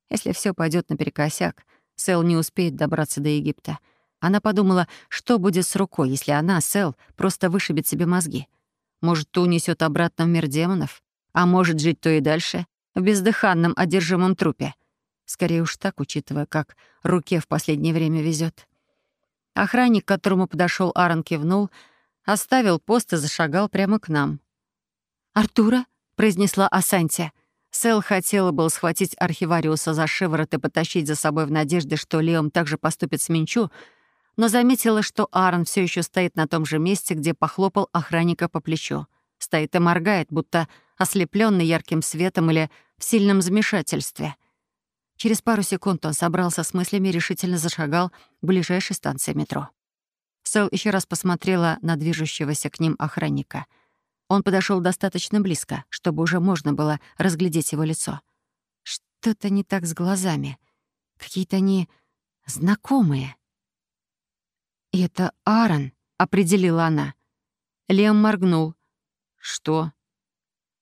Если все пойдет наперекосяк, Сэл не успеет добраться до Египта. Она подумала, что будет с рукой, если она, Сэл, просто вышибет себе мозги. Может, ту унесет обратно в мир демонов? А может, жить то и дальше, в бездыханном, одержимом трупе? Скорее уж так, учитывая, как руке в последнее время везет. Охранник, к которому подошел Аарон, кивнул, оставил пост и зашагал прямо к нам. «Артура?» — произнесла Асанти. Сэл хотела был схватить архивариуса за шиворот и потащить за собой в надежде, что Леом также поступит с Минчу, но заметила, что Аарон все еще стоит на том же месте, где похлопал охранника по плечу. Стоит и моргает, будто ослепленный ярким светом или в сильном замешательстве — Через пару секунд он собрался с мыслями и решительно зашагал к ближайшей станции метро. Сэл еще раз посмотрела на движущегося к ним охранника. Он подошел достаточно близко, чтобы уже можно было разглядеть его лицо. Что-то не так с глазами. Какие-то они знакомые. «Это Аарон», — определила она. Лем моргнул. «Что?»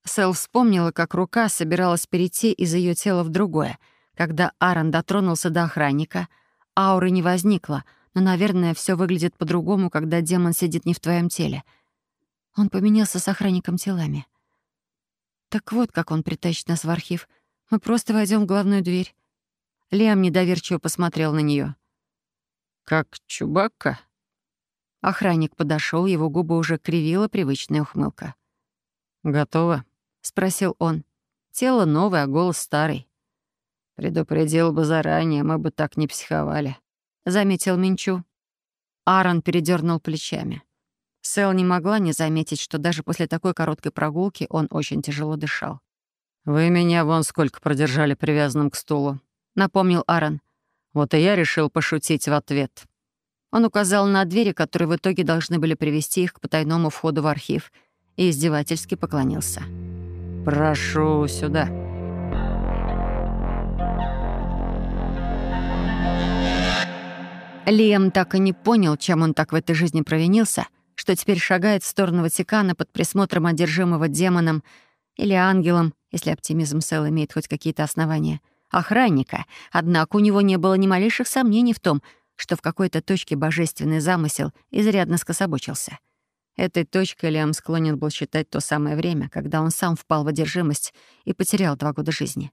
Сэл вспомнила, как рука собиралась перейти из ее тела в другое — когда Аарон дотронулся до охранника, ауры не возникло, но, наверное, все выглядит по-другому, когда демон сидит не в твоем теле. Он поменялся с охранником телами. Так вот, как он притащит нас в архив. Мы просто войдем в главную дверь. Лиам недоверчиво посмотрел на нее. «Как Чубакка?» Охранник подошел, его губы уже кривила привычная ухмылка. «Готово?» — спросил он. Тело новое, а голос старый. «Предупредил бы заранее, мы бы так не психовали», — заметил Минчу. Аарон передернул плечами. Сэл не могла не заметить, что даже после такой короткой прогулки он очень тяжело дышал. «Вы меня вон сколько продержали привязанным к стулу», — напомнил Аарон. «Вот и я решил пошутить в ответ». Он указал на двери, которые в итоге должны были привести их к потайному входу в архив, и издевательски поклонился. «Прошу сюда». Лиам так и не понял, чем он так в этой жизни провинился, что теперь шагает в сторону Ватикана под присмотром одержимого демоном или ангелом, если оптимизм Сэл имеет хоть какие-то основания, охранника. Однако у него не было ни малейших сомнений в том, что в какой-то точке божественный замысел изрядно скособочился. Этой точкой Лиам склонен был считать то самое время, когда он сам впал в одержимость и потерял два года жизни.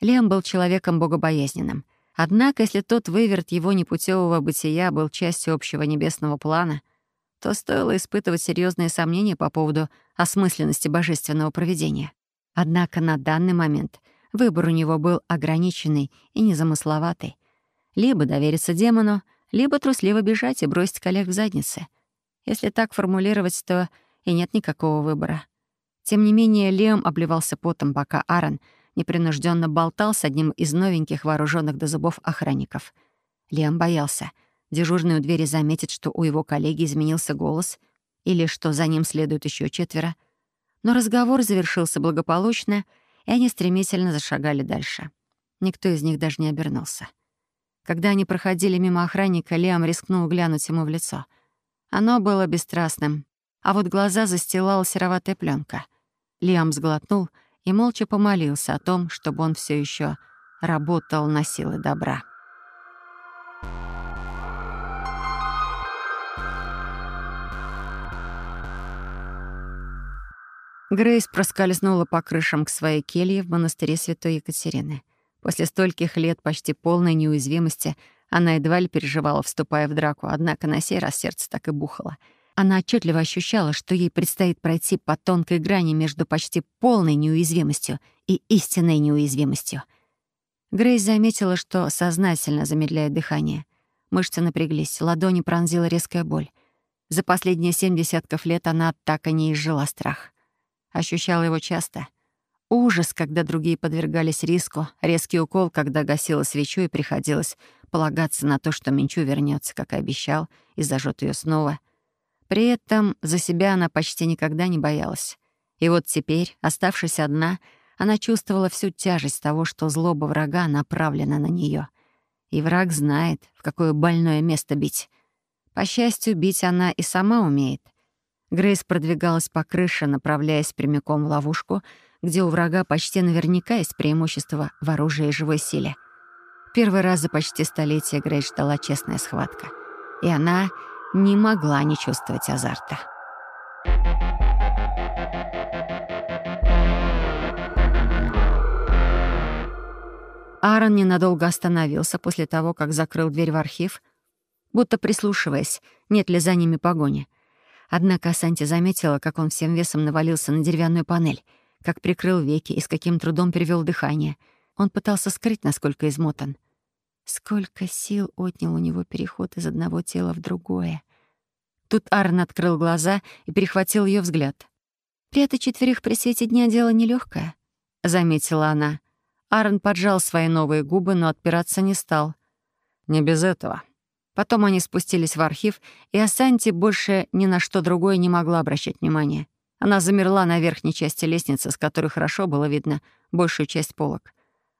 Лиам был человеком богобоязненным — Однако, если тот выверт его непутевого бытия был частью общего небесного плана, то стоило испытывать серьезные сомнения по поводу осмысленности божественного проведения. Однако на данный момент выбор у него был ограниченный и незамысловатый. Либо довериться демону, либо трусливо бежать и бросить коллег в заднице. Если так формулировать, то и нет никакого выбора. Тем не менее, Леом обливался потом, пока Аарон — непринужденно болтал с одним из новеньких вооруженных до зубов охранников. Лиам боялся. Дежурный у двери заметит, что у его коллеги изменился голос или что за ним следует еще четверо. Но разговор завершился благополучно, и они стремительно зашагали дальше. Никто из них даже не обернулся. Когда они проходили мимо охранника, Лиам рискнул глянуть ему в лицо. Оно было бесстрастным, а вот глаза застилала сероватая пленка. Лиам сглотнул — и молча помолился о том, чтобы он все еще работал на силы добра. Грейс проскользнула по крышам к своей келье в монастыре Святой Екатерины. После стольких лет почти полной неуязвимости она едва ли переживала, вступая в драку, однако на сей раз сердце так и бухало — она отчетливо ощущала, что ей предстоит пройти по тонкой грани между почти полной неуязвимостью и истинной неуязвимостью. Грейс заметила, что сознательно замедляет дыхание. Мышцы напряглись, ладони пронзила резкая боль. За последние семь десятков лет она так и не изжила страх. Ощущала его часто. Ужас, когда другие подвергались риску, резкий укол, когда гасила свечу и приходилось полагаться на то, что Минчу вернется, как и обещал, и зажжет ее снова — при этом за себя она почти никогда не боялась. И вот теперь, оставшись одна, она чувствовала всю тяжесть того, что злоба врага направлена на нее. И враг знает, в какое больное место бить. По счастью, бить она и сама умеет. Грейс продвигалась по крыше, направляясь прямиком в ловушку, где у врага почти наверняка есть преимущество в оружии и живой силе. Первый раз за почти столетие Грейс ждала честная схватка. И она не могла не чувствовать азарта. Аарон ненадолго остановился после того, как закрыл дверь в архив, будто прислушиваясь, нет ли за ними погони. Однако Асанти заметила, как он всем весом навалился на деревянную панель, как прикрыл веки и с каким трудом перевел дыхание. Он пытался скрыть, насколько измотан — Сколько сил отнял у него переход из одного тела в другое. Тут Арн открыл глаза и перехватил ее взгляд. «Прятать четверых при свете дня — дело нелегкое, заметила она. Арн поджал свои новые губы, но отпираться не стал. «Не без этого». Потом они спустились в архив, и Асанти больше ни на что другое не могла обращать внимания. Она замерла на верхней части лестницы, с которой хорошо было видно большую часть полок.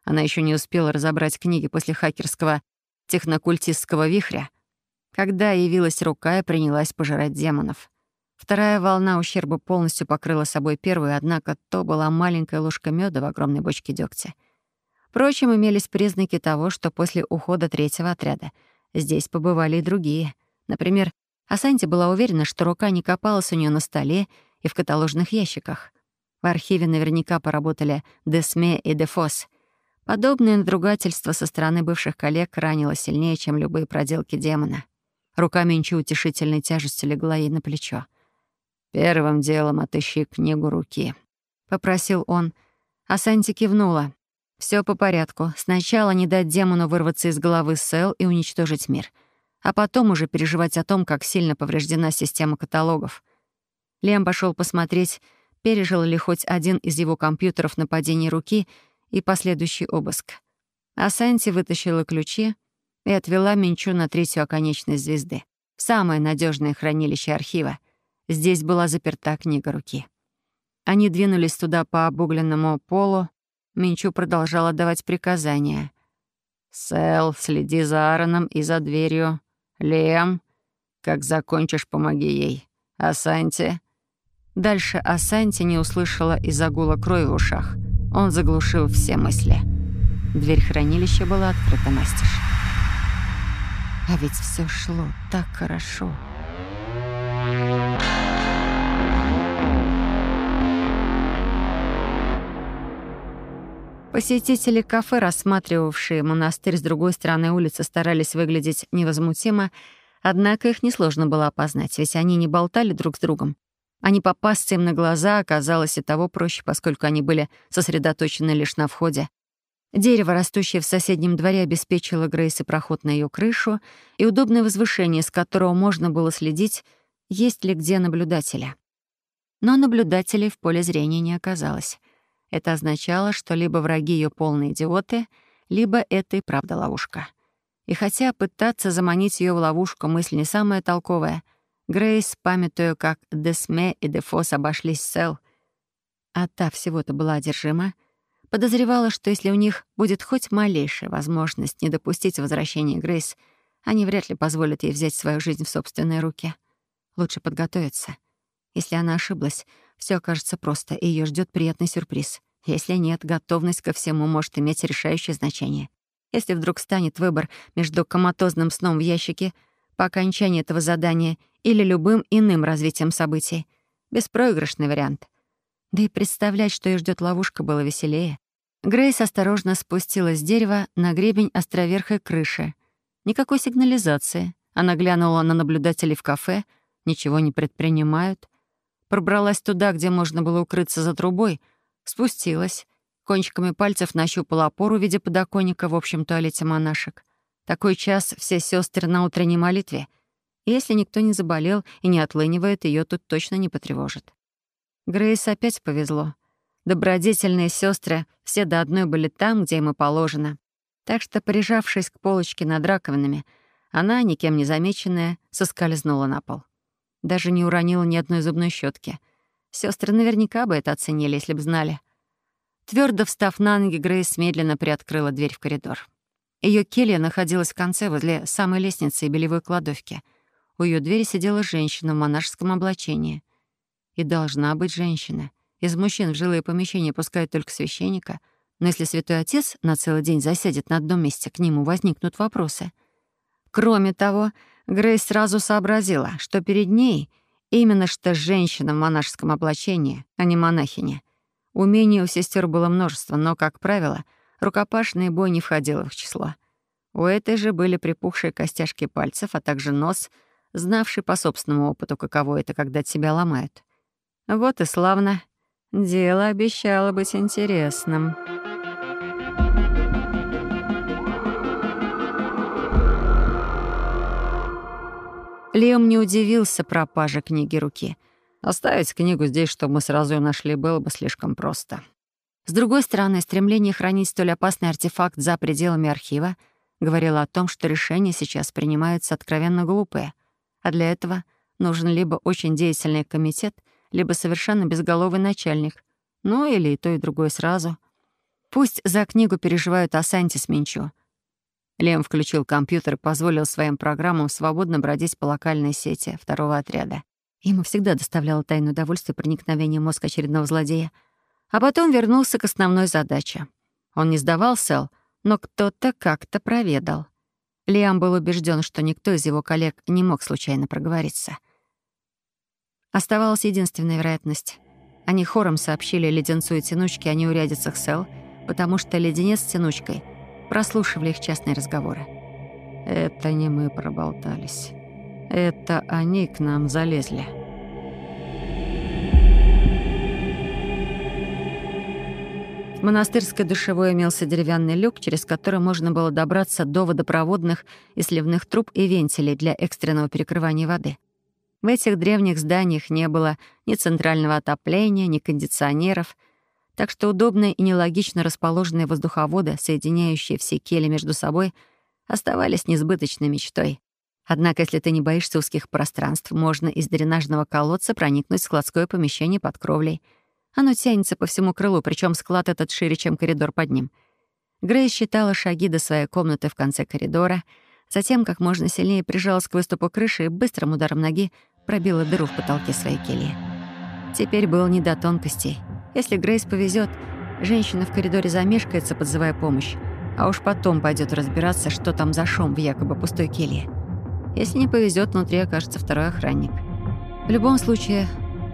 Она еще не успела разобрать книги после хакерского технокультистского вихря, когда явилась рука и принялась пожирать демонов. Вторая волна ущерба полностью покрыла собой первую, однако то была маленькая ложка меда в огромной бочке дегтя. Впрочем, имелись признаки того, что после ухода третьего отряда здесь побывали и другие. Например, Асанти была уверена, что рука не копалась у нее на столе и в каталожных ящиках. В архиве наверняка поработали Десме и Дефос — Подобное надругательство со стороны бывших коллег ранило сильнее, чем любые проделки демона. Рука Минчу утешительной тяжестью легла ей на плечо. «Первым делом отыщи книгу руки», — попросил он. А Санти кивнула. Все по порядку. Сначала не дать демону вырваться из головы Сэл и уничтожить мир. А потом уже переживать о том, как сильно повреждена система каталогов. Лем пошел посмотреть, пережил ли хоть один из его компьютеров нападение руки и последующий обыск. А Санти вытащила ключи и отвела Минчу на третью оконечность звезды, самое надежное хранилище архива. Здесь была заперта книга руки. Они двинулись туда по обугленному полу. Минчу продолжал отдавать приказания. «Сэл, следи за Аароном и за дверью. Лем, как закончишь, помоги ей. Асанти...» Дальше Асанти не услышала из-за гула крови в ушах. Он заглушил все мысли. Дверь хранилища была открыта настежь. А ведь все шло так хорошо. Посетители кафе, рассматривавшие монастырь с другой стороны улицы, старались выглядеть невозмутимо, однако их несложно было опознать, ведь они не болтали друг с другом. А не попасться им на глаза оказалось и того проще, поскольку они были сосредоточены лишь на входе. Дерево, растущее в соседнем дворе, обеспечило Грейси проход на ее крышу и удобное возвышение, с которого можно было следить, есть ли где наблюдателя. Но наблюдателей в поле зрения не оказалось. Это означало, что либо враги ее полные идиоты, либо это и правда ловушка. И хотя пытаться заманить ее в ловушку мысль не самая толковая, Грейс, памятуя, как Десме и Дефос обошлись Сел, а та всего-то была одержима, Подозревала, что если у них будет хоть малейшая возможность не допустить возвращения Грейс, они вряд ли позволят ей взять свою жизнь в собственные руки. Лучше подготовиться. Если она ошиблась, все окажется просто, и ее ждет приятный сюрприз. Если нет, готовность ко всему может иметь решающее значение. Если вдруг станет выбор между коматозным сном в ящике по окончании этого задания или любым иным развитием событий, беспроигрышный вариант — да и представлять, что ее ждет ловушка, было веселее. Грейс осторожно спустилась с дерева на гребень островерхой крыши. Никакой сигнализации. Она глянула на наблюдателей в кафе. Ничего не предпринимают. Пробралась туда, где можно было укрыться за трубой. Спустилась. Кончиками пальцев нащупала опору в виде подоконника в общем туалете монашек. Такой час все сестры на утренней молитве. И если никто не заболел и не отлынивает, ее тут точно не потревожит. Грейс опять повезло. Добродетельные сестры все до одной были там, где им и положено. Так что, прижавшись к полочке над раковинами, она, никем не замеченная, соскользнула на пол. Даже не уронила ни одной зубной щетки. Сестры наверняка бы это оценили, если б знали. Твердо встав на ноги, Грейс медленно приоткрыла дверь в коридор. Ее келья находилась в конце возле самой лестницы и белевой кладовки. У ее двери сидела женщина в монашеском облачении. И должна быть женщина. Из мужчин в жилые помещения пускают только священника. Но если святой отец на целый день засядет на одном месте, к нему возникнут вопросы. Кроме того, Грейс сразу сообразила, что перед ней именно что женщина в монашеском облачении, а не монахиня. Умений у сестер было множество, но, как правило, рукопашный бой не входил в их число. У этой же были припухшие костяшки пальцев, а также нос, знавший по собственному опыту, каково это, когда тебя ломают. Вот и славно. Дело обещало быть интересным. Лиам не удивился пропаже книги руки. Оставить книгу здесь, чтобы мы сразу ее нашли, было бы слишком просто. С другой стороны, стремление хранить столь опасный артефакт за пределами архива говорило о том, что решения сейчас принимаются откровенно глупые, а для этого нужен либо очень деятельный комитет — либо совершенно безголовый начальник. Ну, или и то, и другое сразу. Пусть за книгу переживают с Минчу. Лем включил компьютер и позволил своим программам свободно бродить по локальной сети второго отряда. Ему всегда доставляло тайное удовольствие проникновение в мозг очередного злодея. А потом вернулся к основной задаче. Он не сдавал Сел, но кто-то как-то проведал. Лиам был убежден, что никто из его коллег не мог случайно проговориться — Оставалась единственная вероятность. Они хором сообщили леденцу и тянучке о неурядицах Сел, потому что леденец с тянучкой прослушивали их частные разговоры. «Это не мы проболтались. Это они к нам залезли». В монастырской душевой имелся деревянный люк, через который можно было добраться до водопроводных и сливных труб и вентилей для экстренного перекрывания воды. В этих древних зданиях не было ни центрального отопления, ни кондиционеров, так что удобные и нелогично расположенные воздуховоды, соединяющие все кели между собой, оставались несбыточной мечтой. Однако, если ты не боишься узких пространств, можно из дренажного колодца проникнуть в складское помещение под кровлей — оно тянется по всему крылу, причем склад этот шире, чем коридор под ним. Грейс считала шаги до своей комнаты в конце коридора, затем как можно сильнее прижалась к выступу крыши и быстрым ударом ноги пробила дыру в потолке своей кельи. Теперь было не до тонкостей. Если Грейс повезет, женщина в коридоре замешкается, подзывая помощь, а уж потом пойдет разбираться, что там за шум в якобы пустой келье. Если не повезет, внутри окажется второй охранник. В любом случае,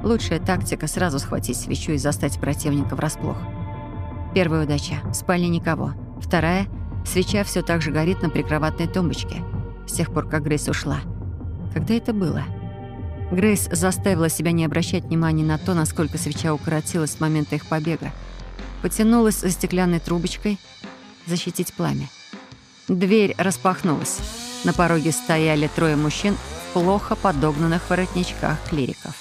Лучшая тактика — сразу схватить свечу и застать противника врасплох. Первая удача — в спальне никого. Вторая — свеча все так же горит на прикроватной тумбочке. С тех пор, как Грейс ушла. Когда это было? Грейс заставила себя не обращать внимания на то, насколько свеча укоротилась с момента их побега. Потянулась за стеклянной трубочкой защитить пламя. Дверь распахнулась. На пороге стояли трое мужчин в плохо подогнанных воротничках клириков.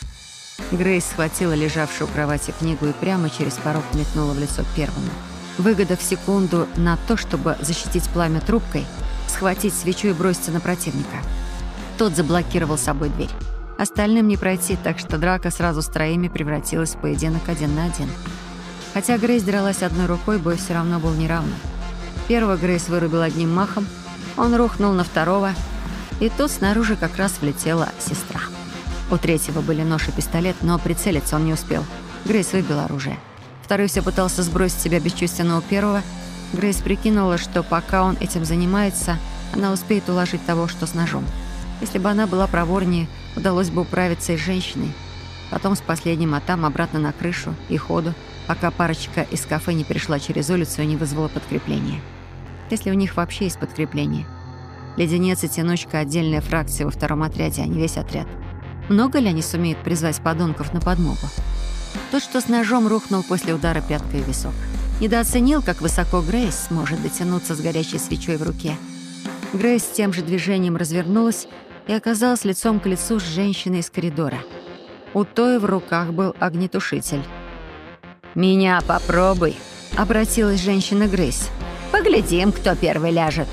Грейс схватила лежавшую у кровати книгу и прямо через порог метнула в лицо первому. Выгода в секунду на то, чтобы защитить пламя трубкой, схватить свечу и броситься на противника. Тот заблокировал собой дверь. Остальным не пройти, так что драка сразу с троими превратилась в поединок один на один. Хотя Грейс дралась одной рукой, бой все равно был неравный. Первого Грейс вырубил одним махом, он рухнул на второго, и тут снаружи как раз влетела сестра. У третьего были нож и пистолет, но прицелиться он не успел. Грейс выбил оружие. Второй все пытался сбросить себя бесчувственного первого. Грейс прикинула, что пока он этим занимается, она успеет уложить того, что с ножом. Если бы она была проворнее, удалось бы управиться и с женщиной. Потом с последним, а там обратно на крышу и ходу, пока парочка из кафе не перешла через улицу и не вызвала подкрепление. Если у них вообще есть подкрепление. Леденец и Тянучка — отдельная фракция во втором отряде, а не весь отряд — много ли они сумеют призвать подонков на подмогу? Тот, что с ножом рухнул после удара пяткой в висок. Недооценил, как высоко Грейс сможет дотянуться с горящей свечой в руке. Грейс тем же движением развернулась и оказалась лицом к лицу с женщиной из коридора. У той в руках был огнетушитель. «Меня попробуй», — обратилась женщина Грейс. «Поглядим, кто первый ляжет».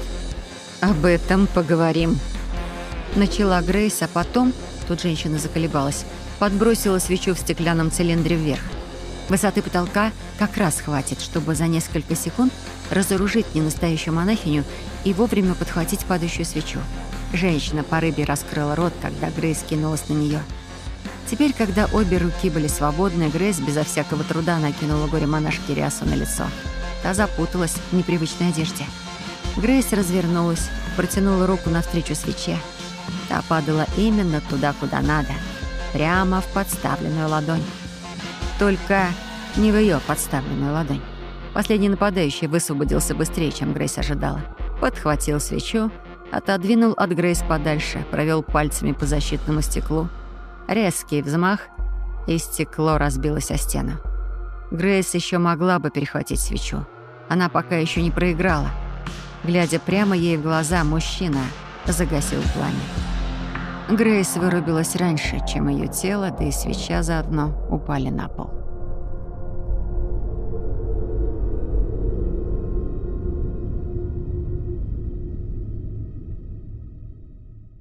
«Об этом поговорим», — начала Грейс, а потом Тут женщина заколебалась. Подбросила свечу в стеклянном цилиндре вверх. Высоты потолка как раз хватит, чтобы за несколько секунд разоружить ненастоящую монахиню и вовремя подхватить падающую свечу. Женщина по рыбе раскрыла рот, когда Грейс кинулась на нее. Теперь, когда обе руки были свободны, Грейс безо всякого труда накинула горе-монашке рясу на лицо. Та запуталась в непривычной одежде. Грейс развернулась, протянула руку навстречу свече. Та падала именно туда, куда надо. Прямо в подставленную ладонь. Только не в ее подставленную ладонь. Последний нападающий высвободился быстрее, чем Грейс ожидала. Подхватил свечу, отодвинул от Грейс подальше, провел пальцами по защитному стеклу. Резкий взмах, и стекло разбилось о стену. Грейс еще могла бы перехватить свечу. Она пока еще не проиграла. Глядя прямо ей в глаза, мужчина загасил пламя. Грейс вырубилась раньше, чем ее тело, да и свеча заодно упали на пол.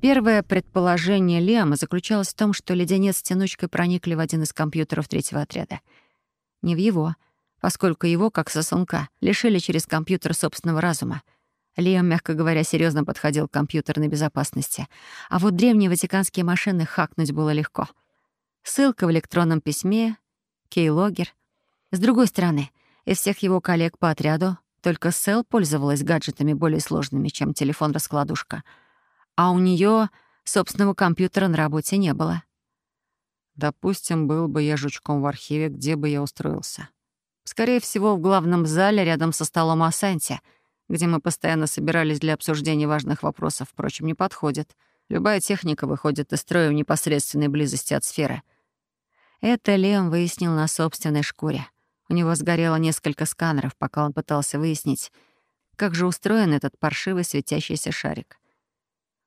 Первое предположение Лиама заключалось в том, что леденец с тянучкой проникли в один из компьютеров третьего отряда. Не в его, поскольку его, как сосунка, лишили через компьютер собственного разума — Лиам, мягко говоря, серьезно подходил к компьютерной безопасности. А вот древние ватиканские машины хакнуть было легко. Ссылка в электронном письме, кейлогер. С другой стороны, из всех его коллег по отряду только Сэл пользовалась гаджетами более сложными, чем телефон-раскладушка. А у нее собственного компьютера на работе не было. Допустим, был бы я жучком в архиве, где бы я устроился. Скорее всего, в главном зале рядом со столом Асанти — где мы постоянно собирались для обсуждения важных вопросов, впрочем, не подходит. Любая техника выходит из строя в непосредственной близости от сферы. Это Лем выяснил на собственной шкуре. У него сгорело несколько сканеров, пока он пытался выяснить, как же устроен этот паршивый светящийся шарик.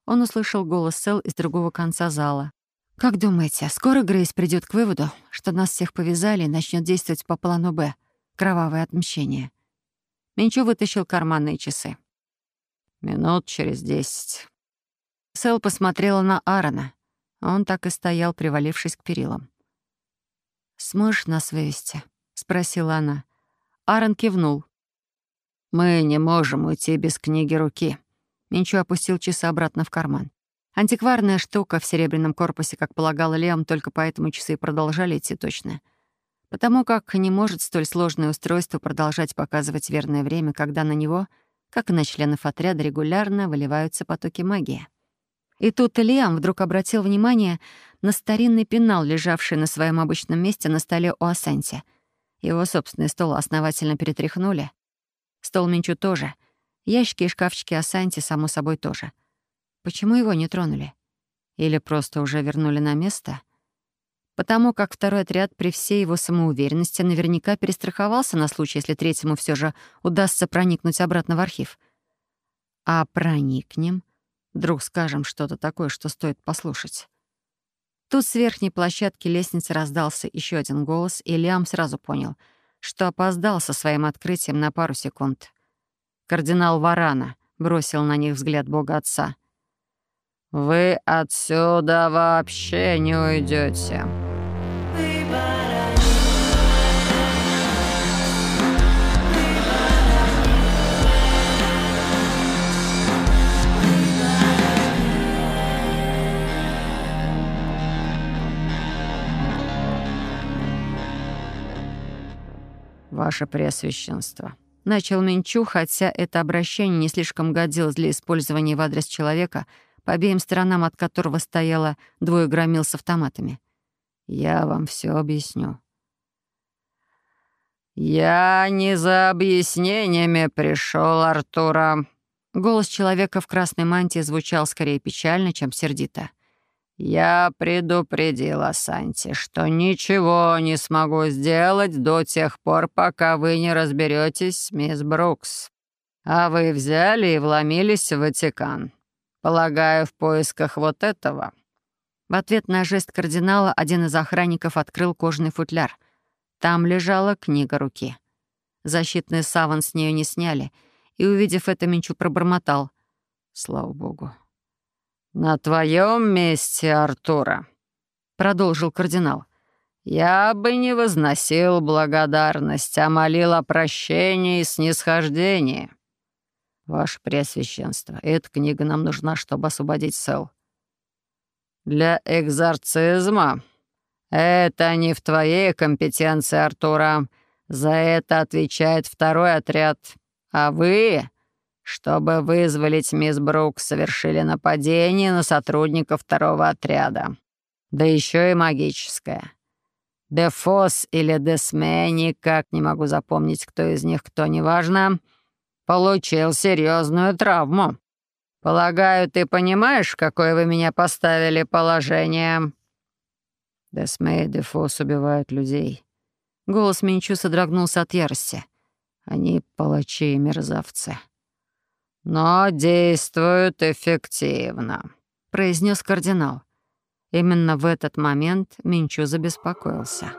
Он услышал голос Сэл из другого конца зала. «Как думаете, скоро Грейс придет к выводу, что нас всех повязали и начнет действовать по плану «Б» — кровавое отмщение?» Минчу вытащил карманные часы. «Минут через десять». Сэл посмотрела на Аарона. Он так и стоял, привалившись к перилам. «Сможешь нас вывести?» — спросила она. Аарон кивнул. «Мы не можем уйти без книги руки». Минчу опустил часы обратно в карман. Антикварная штука в серебряном корпусе, как полагала Лиам, только поэтому часы продолжали идти точно. Потому как не может столь сложное устройство продолжать показывать верное время, когда на него, как и на членов отряда, регулярно выливаются потоки магии. И тут Лиам вдруг обратил внимание на старинный пенал, лежавший на своем обычном месте на столе у Асанти. Его собственный стол основательно перетряхнули. Стол Минчу тоже. Ящики и шкафчики Асанти, само собой, тоже. Почему его не тронули? Или просто уже вернули на место? Потому как второй отряд при всей его самоуверенности наверняка перестраховался на случай, если третьему все же удастся проникнуть обратно в архив. А проникнем, вдруг скажем что-то такое, что стоит послушать. Тут с верхней площадки лестницы раздался еще один голос, и Лиам сразу понял, что опоздал со своим открытием на пару секунд. Кардинал Варана бросил на них взгляд Бога Отца. «Вы отсюда вообще не уйдете. «Ваше Преосвященство», — начал Минчу, хотя это обращение не слишком годилось для использования в адрес человека, по обеим сторонам от которого стояло двое громил с автоматами. «Я вам все объясню». «Я не за объяснениями пришел, Артура». Голос человека в красной мантии звучал скорее печально, чем сердито. «Я предупредила Санти, что ничего не смогу сделать до тех пор, пока вы не разберетесь мисс Брукс. А вы взяли и вломились в Ватикан. Полагаю, в поисках вот этого». В ответ на жест кардинала один из охранников открыл кожаный футляр. Там лежала книга руки. Защитный саван с нее не сняли, и, увидев это, Минчу пробормотал. «Слава богу, «На твоем месте, Артура», — продолжил кардинал, «я бы не возносил благодарность, а молил о прощении и снисхождении. Ваше Преосвященство, эта книга нам нужна, чтобы освободить Сэл. Для экзорцизма. Это не в твоей компетенции, Артура. За это отвечает второй отряд. А вы чтобы вызволить мисс Брук, совершили нападение на сотрудников второго отряда. Да еще и магическое. Дефос или Десме, никак не могу запомнить, кто из них кто, неважно, получил серьезную травму. Полагаю, ты понимаешь, какое вы меня поставили положение?» Десме и Дефос убивают людей. Голос Минчу содрогнулся от ярости. Они палачи и мерзавцы но действуют эффективно», — произнес кардинал. Именно в этот момент Минчу забеспокоился.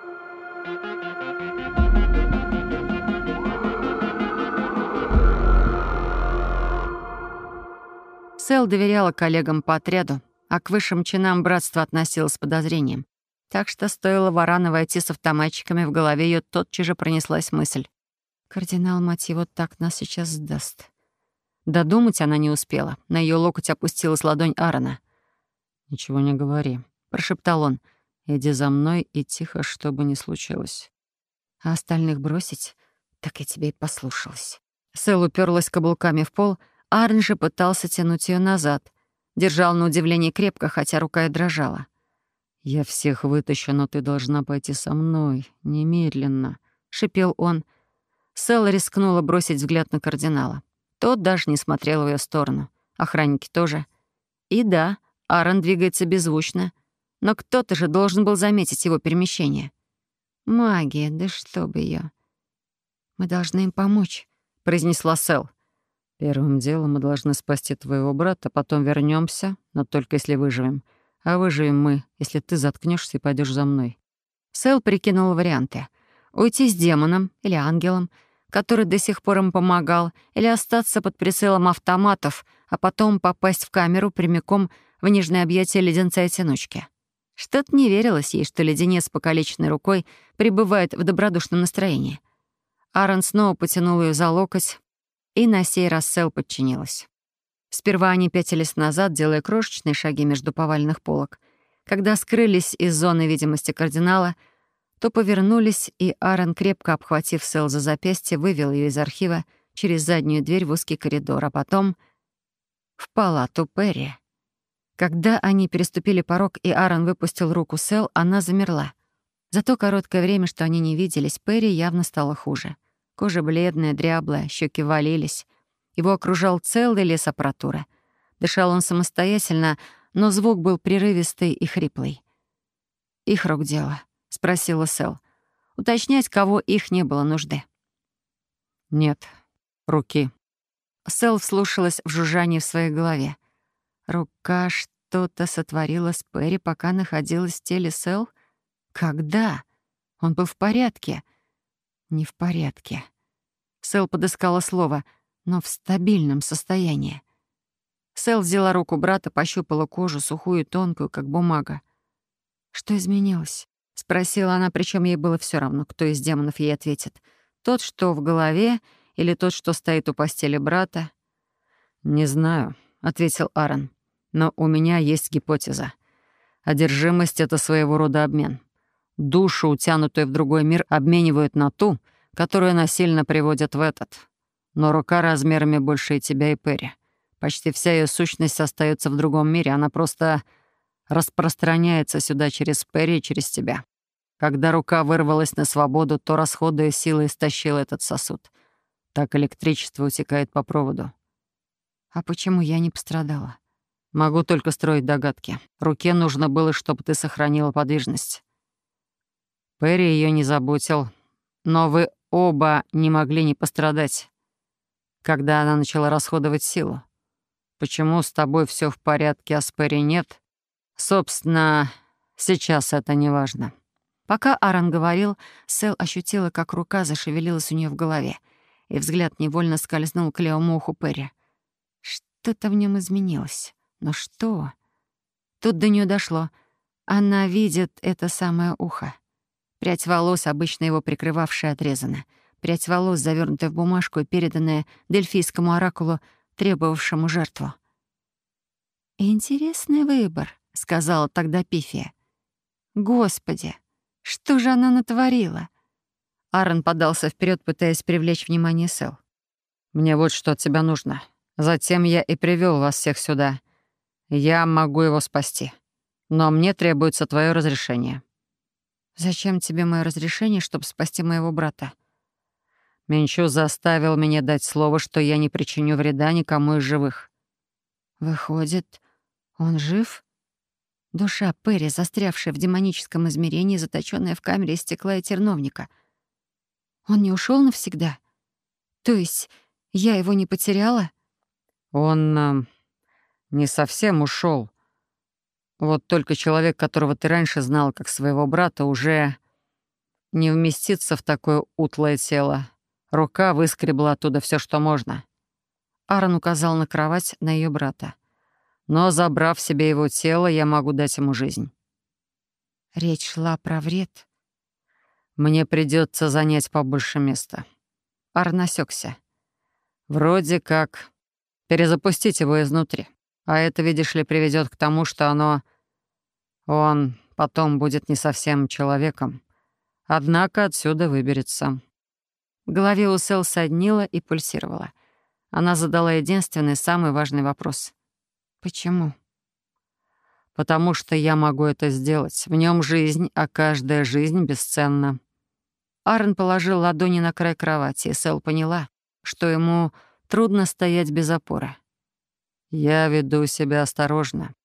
Сэл доверяла коллегам по отряду, а к высшим чинам братства относилось с подозрением. Так что стоило Варана войти с автоматчиками, в голове ее тотчас же пронеслась мысль. «Кардинал, мать его, так нас сейчас сдаст». Додумать она не успела. На ее локоть опустилась ладонь Аарона. «Ничего не говори», — прошептал он. «Иди за мной и тихо, что бы ни случилось». «А остальных бросить? Так я тебе и послушалась». Сэл уперлась каблуками в пол, а Аарон же пытался тянуть ее назад. Держал на удивление крепко, хотя рука и дрожала. «Я всех вытащу, но ты должна пойти со мной, немедленно», — шипел он. Сэл рискнула бросить взгляд на кардинала. Тот даже не смотрел в ее сторону. Охранники тоже. И да, Аарон двигается беззвучно. Но кто-то же должен был заметить его перемещение. Магия, да что бы ее. «Мы должны им помочь», — произнесла Сэл. «Первым делом мы должны спасти твоего брата, потом вернемся, но только если выживем. А выживем мы, если ты заткнешься и пойдешь за мной». Сэл прикинула варианты. Уйти с демоном или ангелом, который до сих пор им помогал, или остаться под прицелом автоматов, а потом попасть в камеру прямиком в нежное объятие леденца-одиночки. Что-то не верилось ей, что леденец покалеченной рукой пребывает в добродушном настроении. Аарон снова потянул ее за локоть, и на сей раз Сэл подчинилась. Сперва они пятились назад, делая крошечные шаги между поваленных полок. Когда скрылись из зоны видимости кардинала, то повернулись, и Аарон, крепко обхватив Сэл за запястье, вывел ее из архива через заднюю дверь в узкий коридор, а потом в палату Перри. Когда они переступили порог, и Аарон выпустил руку Сэл, она замерла. За то короткое время, что они не виделись, Перри явно стало хуже. Кожа бледная, дряблая, щеки валились. Его окружал целый лес аппаратуры. Дышал он самостоятельно, но звук был прерывистый и хриплый. «Их рук дело», — спросила Сэл. Уточнять, кого их не было нужды. «Нет, руки». Сэл вслушалась в жужжание в своей голове. Рука что-то сотворила с Перри, пока находилась в теле Сэл? Когда? Он был в порядке. Не в порядке. Сэл подыскала слово, но в стабильном состоянии. Сэл взяла руку брата, пощупала кожу, сухую и тонкую, как бумага. «Что изменилось?» — спросила она, причем ей было все равно, кто из демонов ей ответит. Тот, что в голове, или тот, что стоит у постели брата? «Не знаю», — ответил Аарон. Но у меня есть гипотеза. Одержимость — это своего рода обмен. Душу, утянутую в другой мир, обменивают на ту, которую насильно приводят в этот. Но рука размерами больше и тебя, и Перри. Почти вся ее сущность остается в другом мире, она просто распространяется сюда через Перри и через тебя. Когда рука вырвалась на свободу, то, расходуя силы, истощила этот сосуд. Так электричество утекает по проводу. А почему я не пострадала? Могу только строить догадки. Руке нужно было, чтобы ты сохранила подвижность. Перри ее не заботил, но вы оба не могли не пострадать, когда она начала расходовать силу. Почему с тобой все в порядке, а с Перри нет? Собственно, сейчас это не важно. Пока Аарон говорил, Сэл ощутила, как рука зашевелилась у нее в голове, и взгляд невольно скользнул к левому уху Перри. Что-то в нем изменилось. Но что? Тут до нее дошло. Она видит это самое ухо. Прядь волос, обычно его прикрывавшая, отрезана. Прядь волос, завернутая в бумажку и переданная дельфийскому оракулу, требовавшему жертву. «Интересный выбор», — сказала тогда Пифия. «Господи, что же она натворила?» Аарон подался вперед, пытаясь привлечь внимание Сэл. «Мне вот что от тебя нужно. Затем я и привел вас всех сюда. Я могу его спасти. Но мне требуется твое разрешение». «Зачем тебе мое разрешение, чтобы спасти моего брата?» Менчу заставил меня дать слово, что я не причиню вреда никому из живых. «Выходит, он жив?» Душа Перри, застрявшая в демоническом измерении, заточенная в камере из стекла и терновника. Он не ушел навсегда? То есть я его не потеряла? Он э, не совсем ушел. Вот только человек, которого ты раньше знал как своего брата, уже не вместится в такое утлое тело. Рука выскребла оттуда все, что можно. Аарон указал на кровать на ее брата. Но, забрав себе его тело, я могу дать ему жизнь. Речь шла про вред. Мне придется занять побольше места. Аарон осекся. Вроде как перезапустить его изнутри. А это, видишь ли, приведет к тому, что оно... Он потом будет не совсем человеком. Однако отсюда выберется. В голове у Сэл соднила и пульсировала. Она задала единственный, самый важный вопрос. «Почему?» «Потому что я могу это сделать. В нем жизнь, а каждая жизнь бесценна». Аарон положил ладони на край кровати, и Сэл поняла, что ему трудно стоять без опоры. Я веду себя осторожно.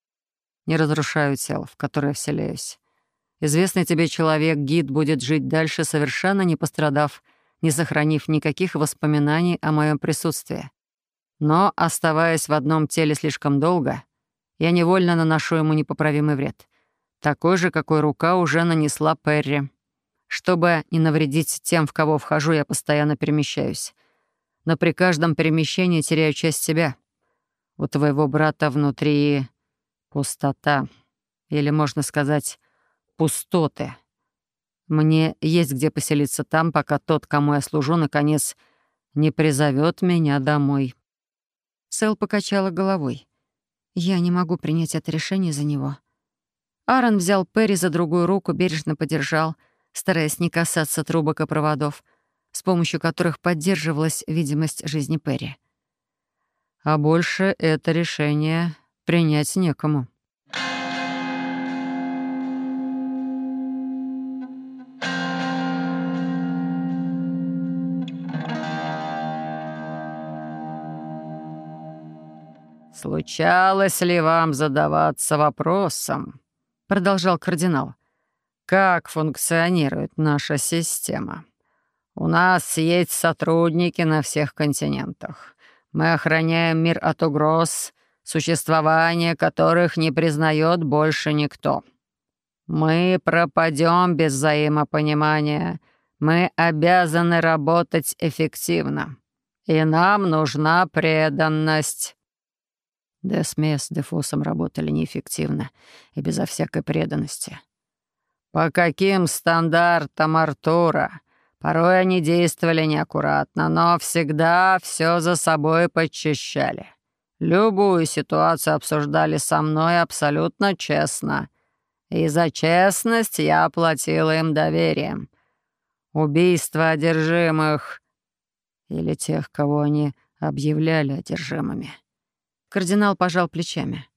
Не разрушаю тело, в которое вселяюсь. Известный тебе человек, гид, будет жить дальше, совершенно не пострадав не сохранив никаких воспоминаний о моем присутствии. Но, оставаясь в одном теле слишком долго, я невольно наношу ему непоправимый вред. Такой же, какой рука уже нанесла Перри. Чтобы не навредить тем, в кого вхожу, я постоянно перемещаюсь. Но при каждом перемещении теряю часть себя. У твоего брата внутри пустота. Или, можно сказать, пустоты. Мне есть где поселиться там, пока тот, кому я служу, наконец не призовет меня домой. Сэл покачала головой. «Я не могу принять это решение за него». Аарон взял Перри за другую руку, бережно подержал, стараясь не касаться трубок и проводов, с помощью которых поддерживалась видимость жизни Перри. «А больше это решение принять некому». «Случалось ли вам задаваться вопросом?» — продолжал кардинал. «Как функционирует наша система? У нас есть сотрудники на всех континентах. Мы охраняем мир от угроз, существование которых не признает больше никто. Мы пропадем без взаимопонимания. Мы обязаны работать эффективно. И нам нужна преданность». Десме с Дефусом работали неэффективно и безо всякой преданности. «По каким стандартам Артура? Порой они действовали неаккуратно, но всегда все за собой подчищали. Любую ситуацию обсуждали со мной абсолютно честно. И за честность я оплатила им доверием. Убийство одержимых или тех, кого они объявляли одержимыми». Кардинал пожал плечами.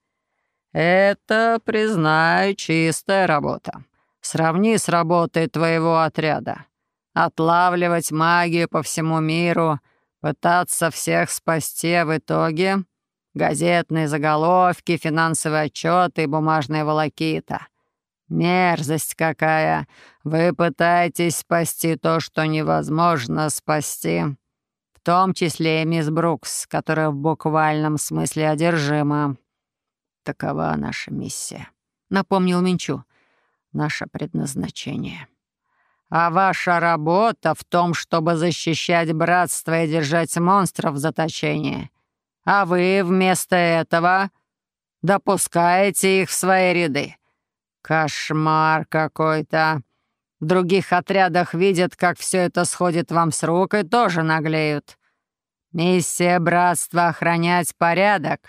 «Это, признаю, чистая работа. Сравни с работой твоего отряда. Отлавливать магию по всему миру, пытаться всех спасти, а в итоге газетные заголовки, финансовые отчеты и бумажная волокита. Мерзость какая! Вы пытаетесь спасти то, что невозможно спасти том числе и мисс Брукс, которая в буквальном смысле одержима. Такова наша миссия», — напомнил Минчу. «Наше предназначение». «А ваша работа в том, чтобы защищать братство и держать монстров в заточении. А вы вместо этого допускаете их в свои ряды. Кошмар какой-то. В других отрядах видят, как все это сходит вам с рук и тоже наглеют. Миссия братства — охранять порядок,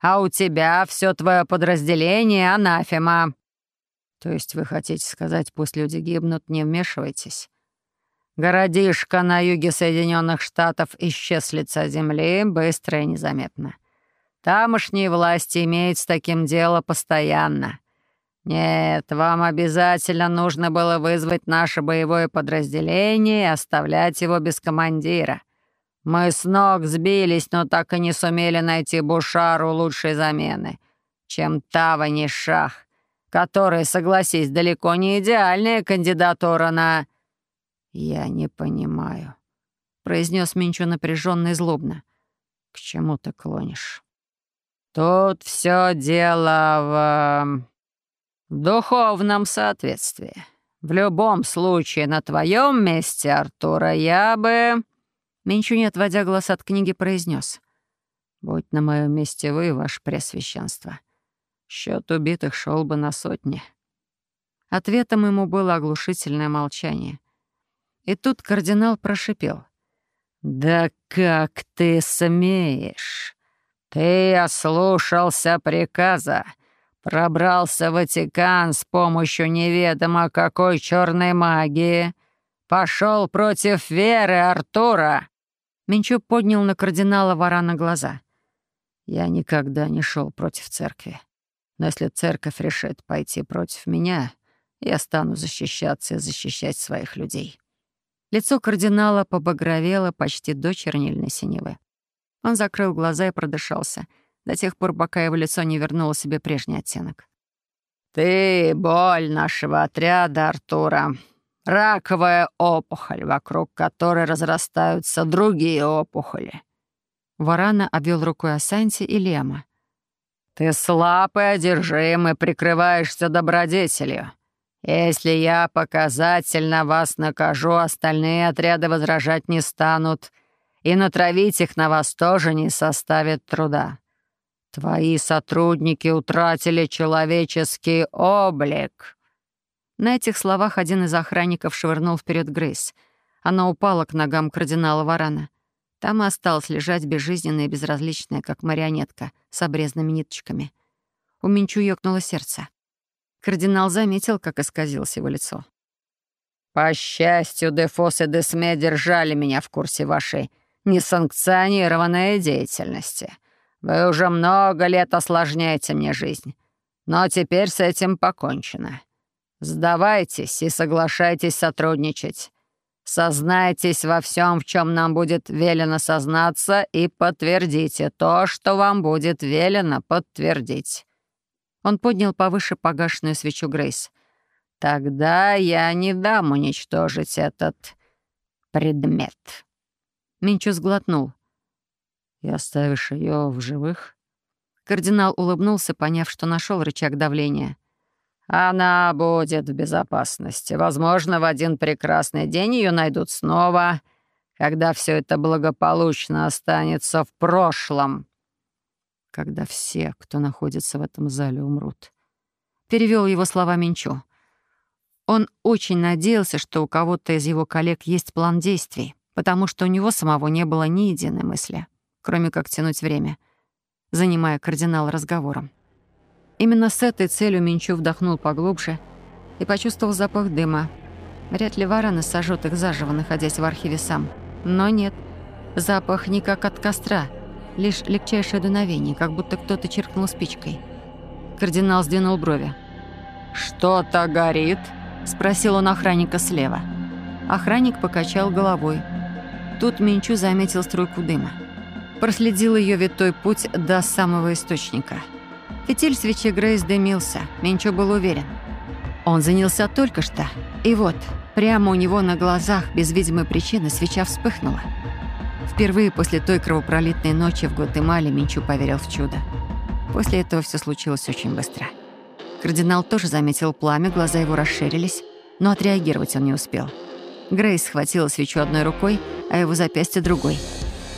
а у тебя все твое подразделение — анафема. То есть вы хотите сказать, пусть люди гибнут, не вмешивайтесь? Городишко на юге Соединенных Штатов исчез с лица земли быстро и незаметно. Тамошние власти имеют с таким дело постоянно — «Нет, вам обязательно нужно было вызвать наше боевое подразделение и оставлять его без командира. Мы с ног сбились, но так и не сумели найти Бушару лучшей замены, чем Тавани Шах, который, согласись, далеко не идеальная кандидатура на...» «Я не понимаю», — произнес Минчу напряженно и злобно. «К чему ты клонишь?» «Тут все дело в...» Духовном соответствии. В любом случае, на твоем месте, Артура, я бы...» Менчу, не отводя глаз от книги, произнес: «Будь на моем месте вы, ваше Пресвященство. Счет убитых шел бы на сотни». Ответом ему было оглушительное молчание. И тут кардинал прошипел. «Да как ты смеешь? Ты ослушался приказа Пробрался в Ватикан с помощью неведомо какой черной магии. Пошел против веры Артура. Минчук поднял на кардинала Варана глаза. Я никогда не шел против церкви. Но если церковь решит пойти против меня, я стану защищаться и защищать своих людей. Лицо кардинала побагровело почти до чернильной синевы. Он закрыл глаза и продышался — до тех пор, пока его лицо не вернуло себе прежний оттенок. «Ты — боль нашего отряда, Артура. раковая опухоль, вокруг которой разрастаются другие опухоли». Варана обвел рукой Асанти и Лема. «Ты слаб и одержим и прикрываешься добродетелью. Если я показательно вас накажу, остальные отряды возражать не станут, и натравить их на вас тоже не составит труда. Твои сотрудники утратили человеческий облик». На этих словах один из охранников швырнул вперед Грейс. Она упала к ногам кардинала Варана. Там и осталась лежать безжизненная и безразличная, как марионетка, с обрезанными ниточками. У Минчу ёкнуло сердце. Кардинал заметил, как исказилось его лицо. «По счастью, Дефос и Десме держали меня в курсе вашей несанкционированной деятельности. Вы уже много лет осложняете мне жизнь. Но теперь с этим покончено. Сдавайтесь и соглашайтесь сотрудничать. Сознайтесь во всем, в чем нам будет велено сознаться, и подтвердите то, что вам будет велено подтвердить». Он поднял повыше погашенную свечу Грейс. «Тогда я не дам уничтожить этот предмет». Минчу сглотнул. «И оставишь ее в живых?» Кардинал улыбнулся, поняв, что нашел рычаг давления. «Она будет в безопасности. Возможно, в один прекрасный день ее найдут снова, когда все это благополучно останется в прошлом» когда все, кто находится в этом зале, умрут. Перевел его слова Минчу. Он очень надеялся, что у кого-то из его коллег есть план действий, потому что у него самого не было ни единой мысли, кроме как тянуть время, занимая кардинал разговором. Именно с этой целью Минчу вдохнул поглубже и почувствовал запах дыма. Вряд ли вараны сожжут их заживо, находясь в архиве сам. Но нет, запах не как от костра — лишь легчайшее дуновение, как будто кто-то черкнул спичкой. Кардинал сдвинул брови. «Что-то горит?» — спросил он охранника слева. Охранник покачал головой. Тут Минчу заметил струйку дыма. Проследил ее витой путь до самого источника. Фитиль свечи Грейс дымился. Минчу был уверен. Он занялся только что. И вот, прямо у него на глазах, без видимой причины, свеча вспыхнула. Впервые после той кровопролитной ночи в Гватемале Минчу поверил в чудо. После этого все случилось очень быстро. Кардинал тоже заметил пламя, глаза его расширились, но отреагировать он не успел. Грейс схватила свечу одной рукой, а его запястье другой.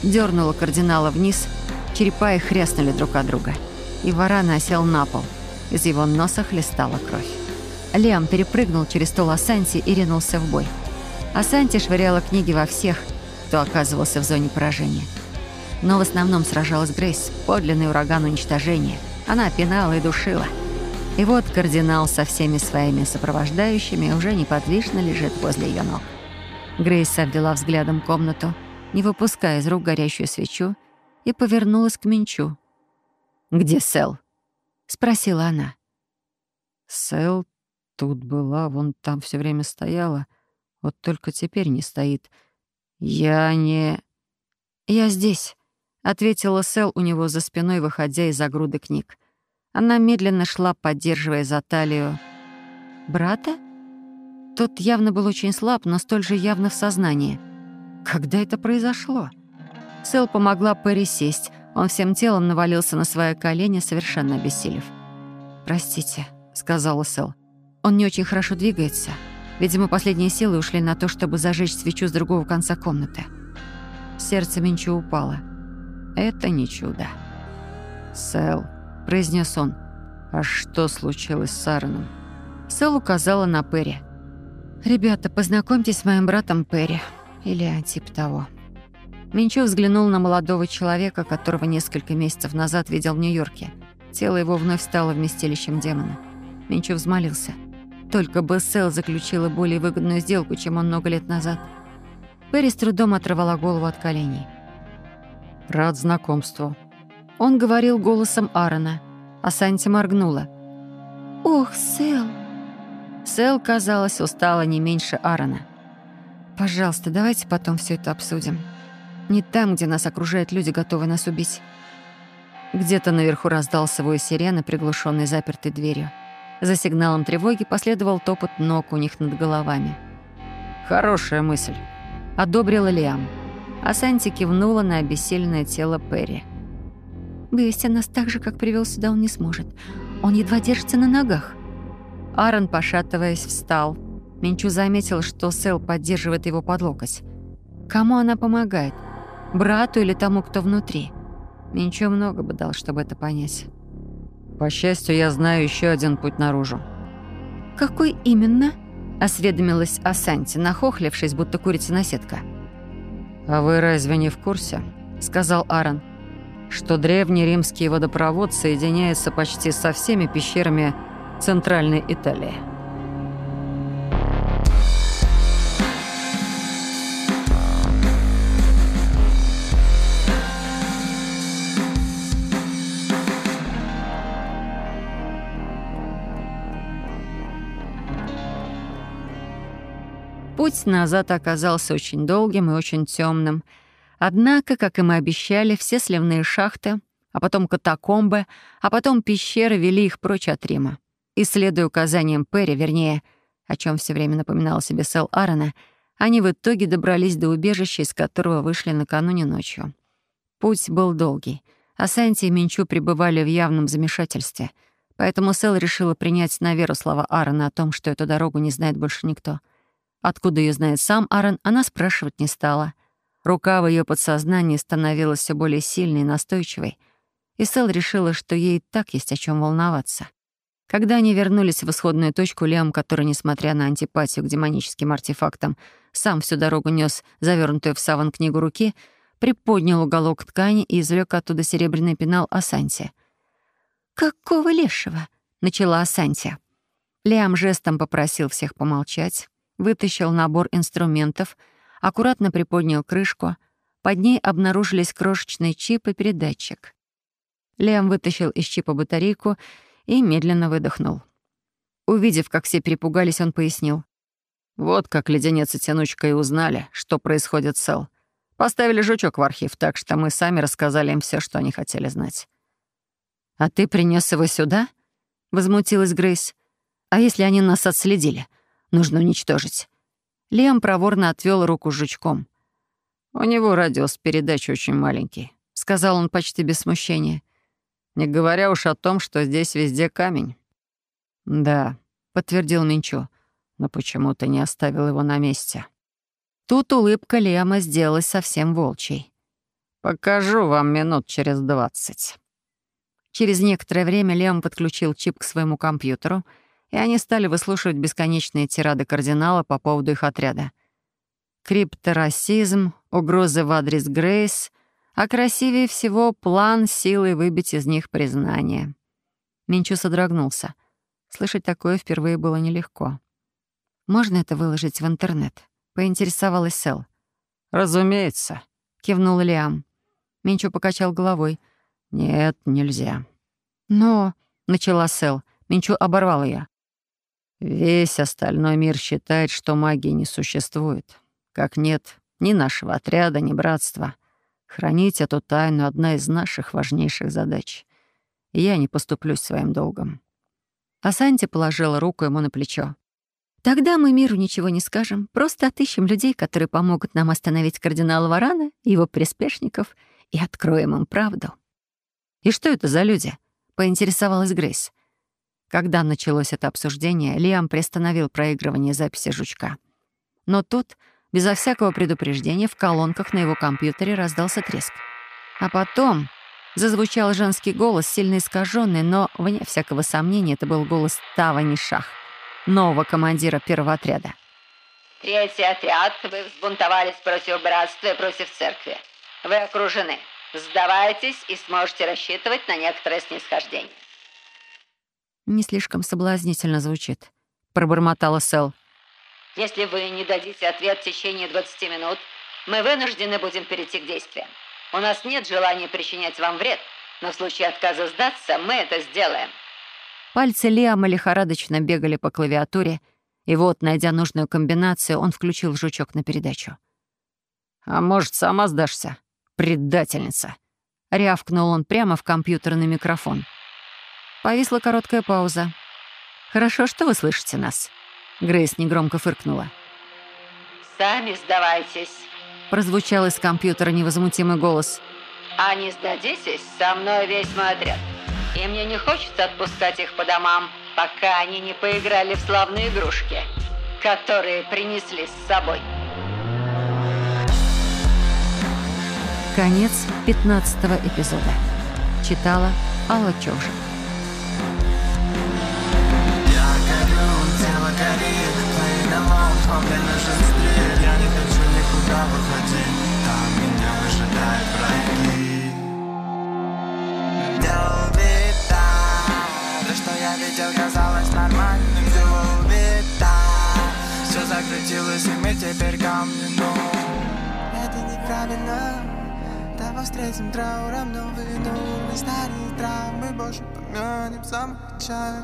Дернула кардинала вниз, черепа их хряснули друг от друга. И варана осел на пол. Из его носа хлестала кровь. Лиам перепрыгнул через стол Асанти и ринулся в бой. Асанти швыряла книги во всех, кто оказывался в зоне поражения. Но в основном сражалась Грейс, подлинный ураган уничтожения. Она пинала и душила. И вот кардинал со всеми своими сопровождающими уже неподвижно лежит возле ее ног. Грейс обвела взглядом комнату, не выпуская из рук горящую свечу, и повернулась к Минчу. «Где Сэл?» — спросила она. «Сэл тут была, вон там все время стояла, вот только теперь не стоит». «Я не...» «Я здесь», — ответила Сэл у него за спиной, выходя из-за груды книг. Она медленно шла, поддерживая за талию. «Брата?» Тот явно был очень слаб, но столь же явно в сознании. Когда это произошло? Сэл помогла Перри сесть. Он всем телом навалился на свои колени, совершенно обессилев. «Простите», — сказала Сэл. «Он не очень хорошо двигается». Видимо, последние силы ушли на то, чтобы зажечь свечу с другого конца комнаты. Сердце Минчу упало. Это не чудо. «Сэл», — произнес он, — «а что случилось с Аароном?» Сэл указала на Перри. «Ребята, познакомьтесь с моим братом Перри. Или типа того». Минчу взглянул на молодого человека, которого несколько месяцев назад видел в Нью-Йорке. Тело его вновь стало вместилищем демона. Минчу взмолился — только бы Сэл заключила более выгодную сделку, чем он много лет назад. Перри с трудом отрывала голову от коленей. «Рад знакомству». Он говорил голосом Аарона, а Санти моргнула. «Ох, Сэл!» Сэл, казалось, устала не меньше Аарона. «Пожалуйста, давайте потом все это обсудим. Не там, где нас окружают люди, готовые нас убить». Где-то наверху раздался вой сирены, приглушенный запертой дверью. За сигналом тревоги последовал топот ног у них над головами. «Хорошая мысль», — одобрила Лиам. А Санти кивнула на обессиленное тело Перри. «Вывести нас так же, как привел сюда, он не сможет. Он едва держится на ногах». Аарон, пошатываясь, встал. Минчу заметил, что Сэл поддерживает его под локоть. Кому она помогает? Брату или тому, кто внутри? Минчу много бы дал, чтобы это понять. По счастью, я знаю еще один путь наружу. «Какой именно?» — осведомилась Асанти, нахохлившись, будто курица сетка. «А вы разве не в курсе?» — сказал Аарон. «Что древний римский водопровод соединяется почти со всеми пещерами Центральной Италии». Путь назад оказался очень долгим и очень темным. Однако, как и мы обещали, все сливные шахты, а потом катакомбы, а потом пещеры вели их прочь от Рима. И, следуя указаниям Перри, вернее, о чем все время напоминал себе Сэл Аарона, они в итоге добрались до убежища, из которого вышли накануне ночью. Путь был долгий, а Санти и Минчу пребывали в явном замешательстве, поэтому Сэл решила принять на веру слова Аарона о том, что эту дорогу не знает больше никто — Откуда ее знает сам Аарон, она спрашивать не стала. Рука в ее подсознании становилась все более сильной и настойчивой, и Сэл решила, что ей и так есть о чем волноваться. Когда они вернулись в исходную точку, Лем, который, несмотря на антипатию к демоническим артефактам, сам всю дорогу нес завернутую в саван книгу руки, приподнял уголок ткани и извлек оттуда серебряный пенал Асанти. «Какого лешего?» — начала Асанти. Лиам жестом попросил всех помолчать, вытащил набор инструментов, аккуратно приподнял крышку. Под ней обнаружились крошечный чип и передатчик. Лиам вытащил из чипа батарейку и медленно выдохнул. Увидев, как все перепугались, он пояснил. «Вот как леденец и тянучка и узнали, что происходит с Эл. Поставили жучок в архив, так что мы сами рассказали им все, что они хотели знать». «А ты принес его сюда?» — возмутилась Грейс. «А если они нас отследили? Нужно уничтожить. Лем проворно отвел руку жучком. «У него радиус передачи очень маленький», — сказал он почти без смущения. «Не говоря уж о том, что здесь везде камень». «Да», — подтвердил Минчо, «но почему ты не оставил его на месте?» Тут улыбка Лема сделалась совсем волчьей. «Покажу вам минут через двадцать». Через некоторое время Лем подключил чип к своему компьютеру — и они стали выслушивать бесконечные тирады кардинала по поводу их отряда. Крипторасизм, угрозы в адрес Грейс, а красивее всего план силой выбить из них признание. Минчу содрогнулся. Слышать такое впервые было нелегко. «Можно это выложить в интернет?» — поинтересовалась Сэл. «Разумеется», — кивнул Лиам. Минчу покачал головой. «Нет, нельзя». «Но...» — начала Сэл. Минчу оборвал ее. Весь остальной мир считает, что магии не существует. Как нет ни нашего отряда, ни братства. Хранить эту тайну — одна из наших важнейших задач. И я не поступлюсь своим долгом. Асанти положила руку ему на плечо. «Тогда мы миру ничего не скажем. Просто отыщем людей, которые помогут нам остановить кардинала Варана и его приспешников, и откроем им правду». «И что это за люди?» — поинтересовалась Грейс. Когда началось это обсуждение, Лиам приостановил проигрывание записи жучка. Но тут, безо всякого предупреждения, в колонках на его компьютере раздался треск. А потом зазвучал женский голос, сильно искаженный, но, вне всякого сомнения, это был голос Тавани Шах, нового командира первого отряда. «Третий отряд, вы взбунтовались против братства и против церкви. Вы окружены. Сдавайтесь и сможете рассчитывать на некоторое снисхождение». Не слишком соблазнительно звучит», — пробормотала Сэл. «Если вы не дадите ответ в течение 20 минут, мы вынуждены будем перейти к действиям. У нас нет желания причинять вам вред, но в случае отказа сдаться мы это сделаем». Пальцы Лиама лихорадочно бегали по клавиатуре, и вот, найдя нужную комбинацию, он включил жучок на передачу. «А может, сама сдашься, предательница?» — рявкнул он прямо в компьютерный микрофон. Повисла короткая пауза. «Хорошо, что вы слышите нас?» Грейс негромко фыркнула. сами сдавайтесь», — прозвучал из компьютера невозмутимый голос. «А не сдадитесь, со мной весь мой отряд. И мне не хочется отпускать их по домам, пока они не поиграли в славные игрушки, которые принесли с собой». Конец 15 эпизода. Читала Алла Чожик. Мне нужен я не хочу никуда выходить Там меня выжидают враги Делал вид, То, что я видел, казалось нормальным Делал вид, Все закрутилось, и мы теперь камни, но Это неправильно Давай встретим трауром новые нормы Старые травмы больше помянем самых печаль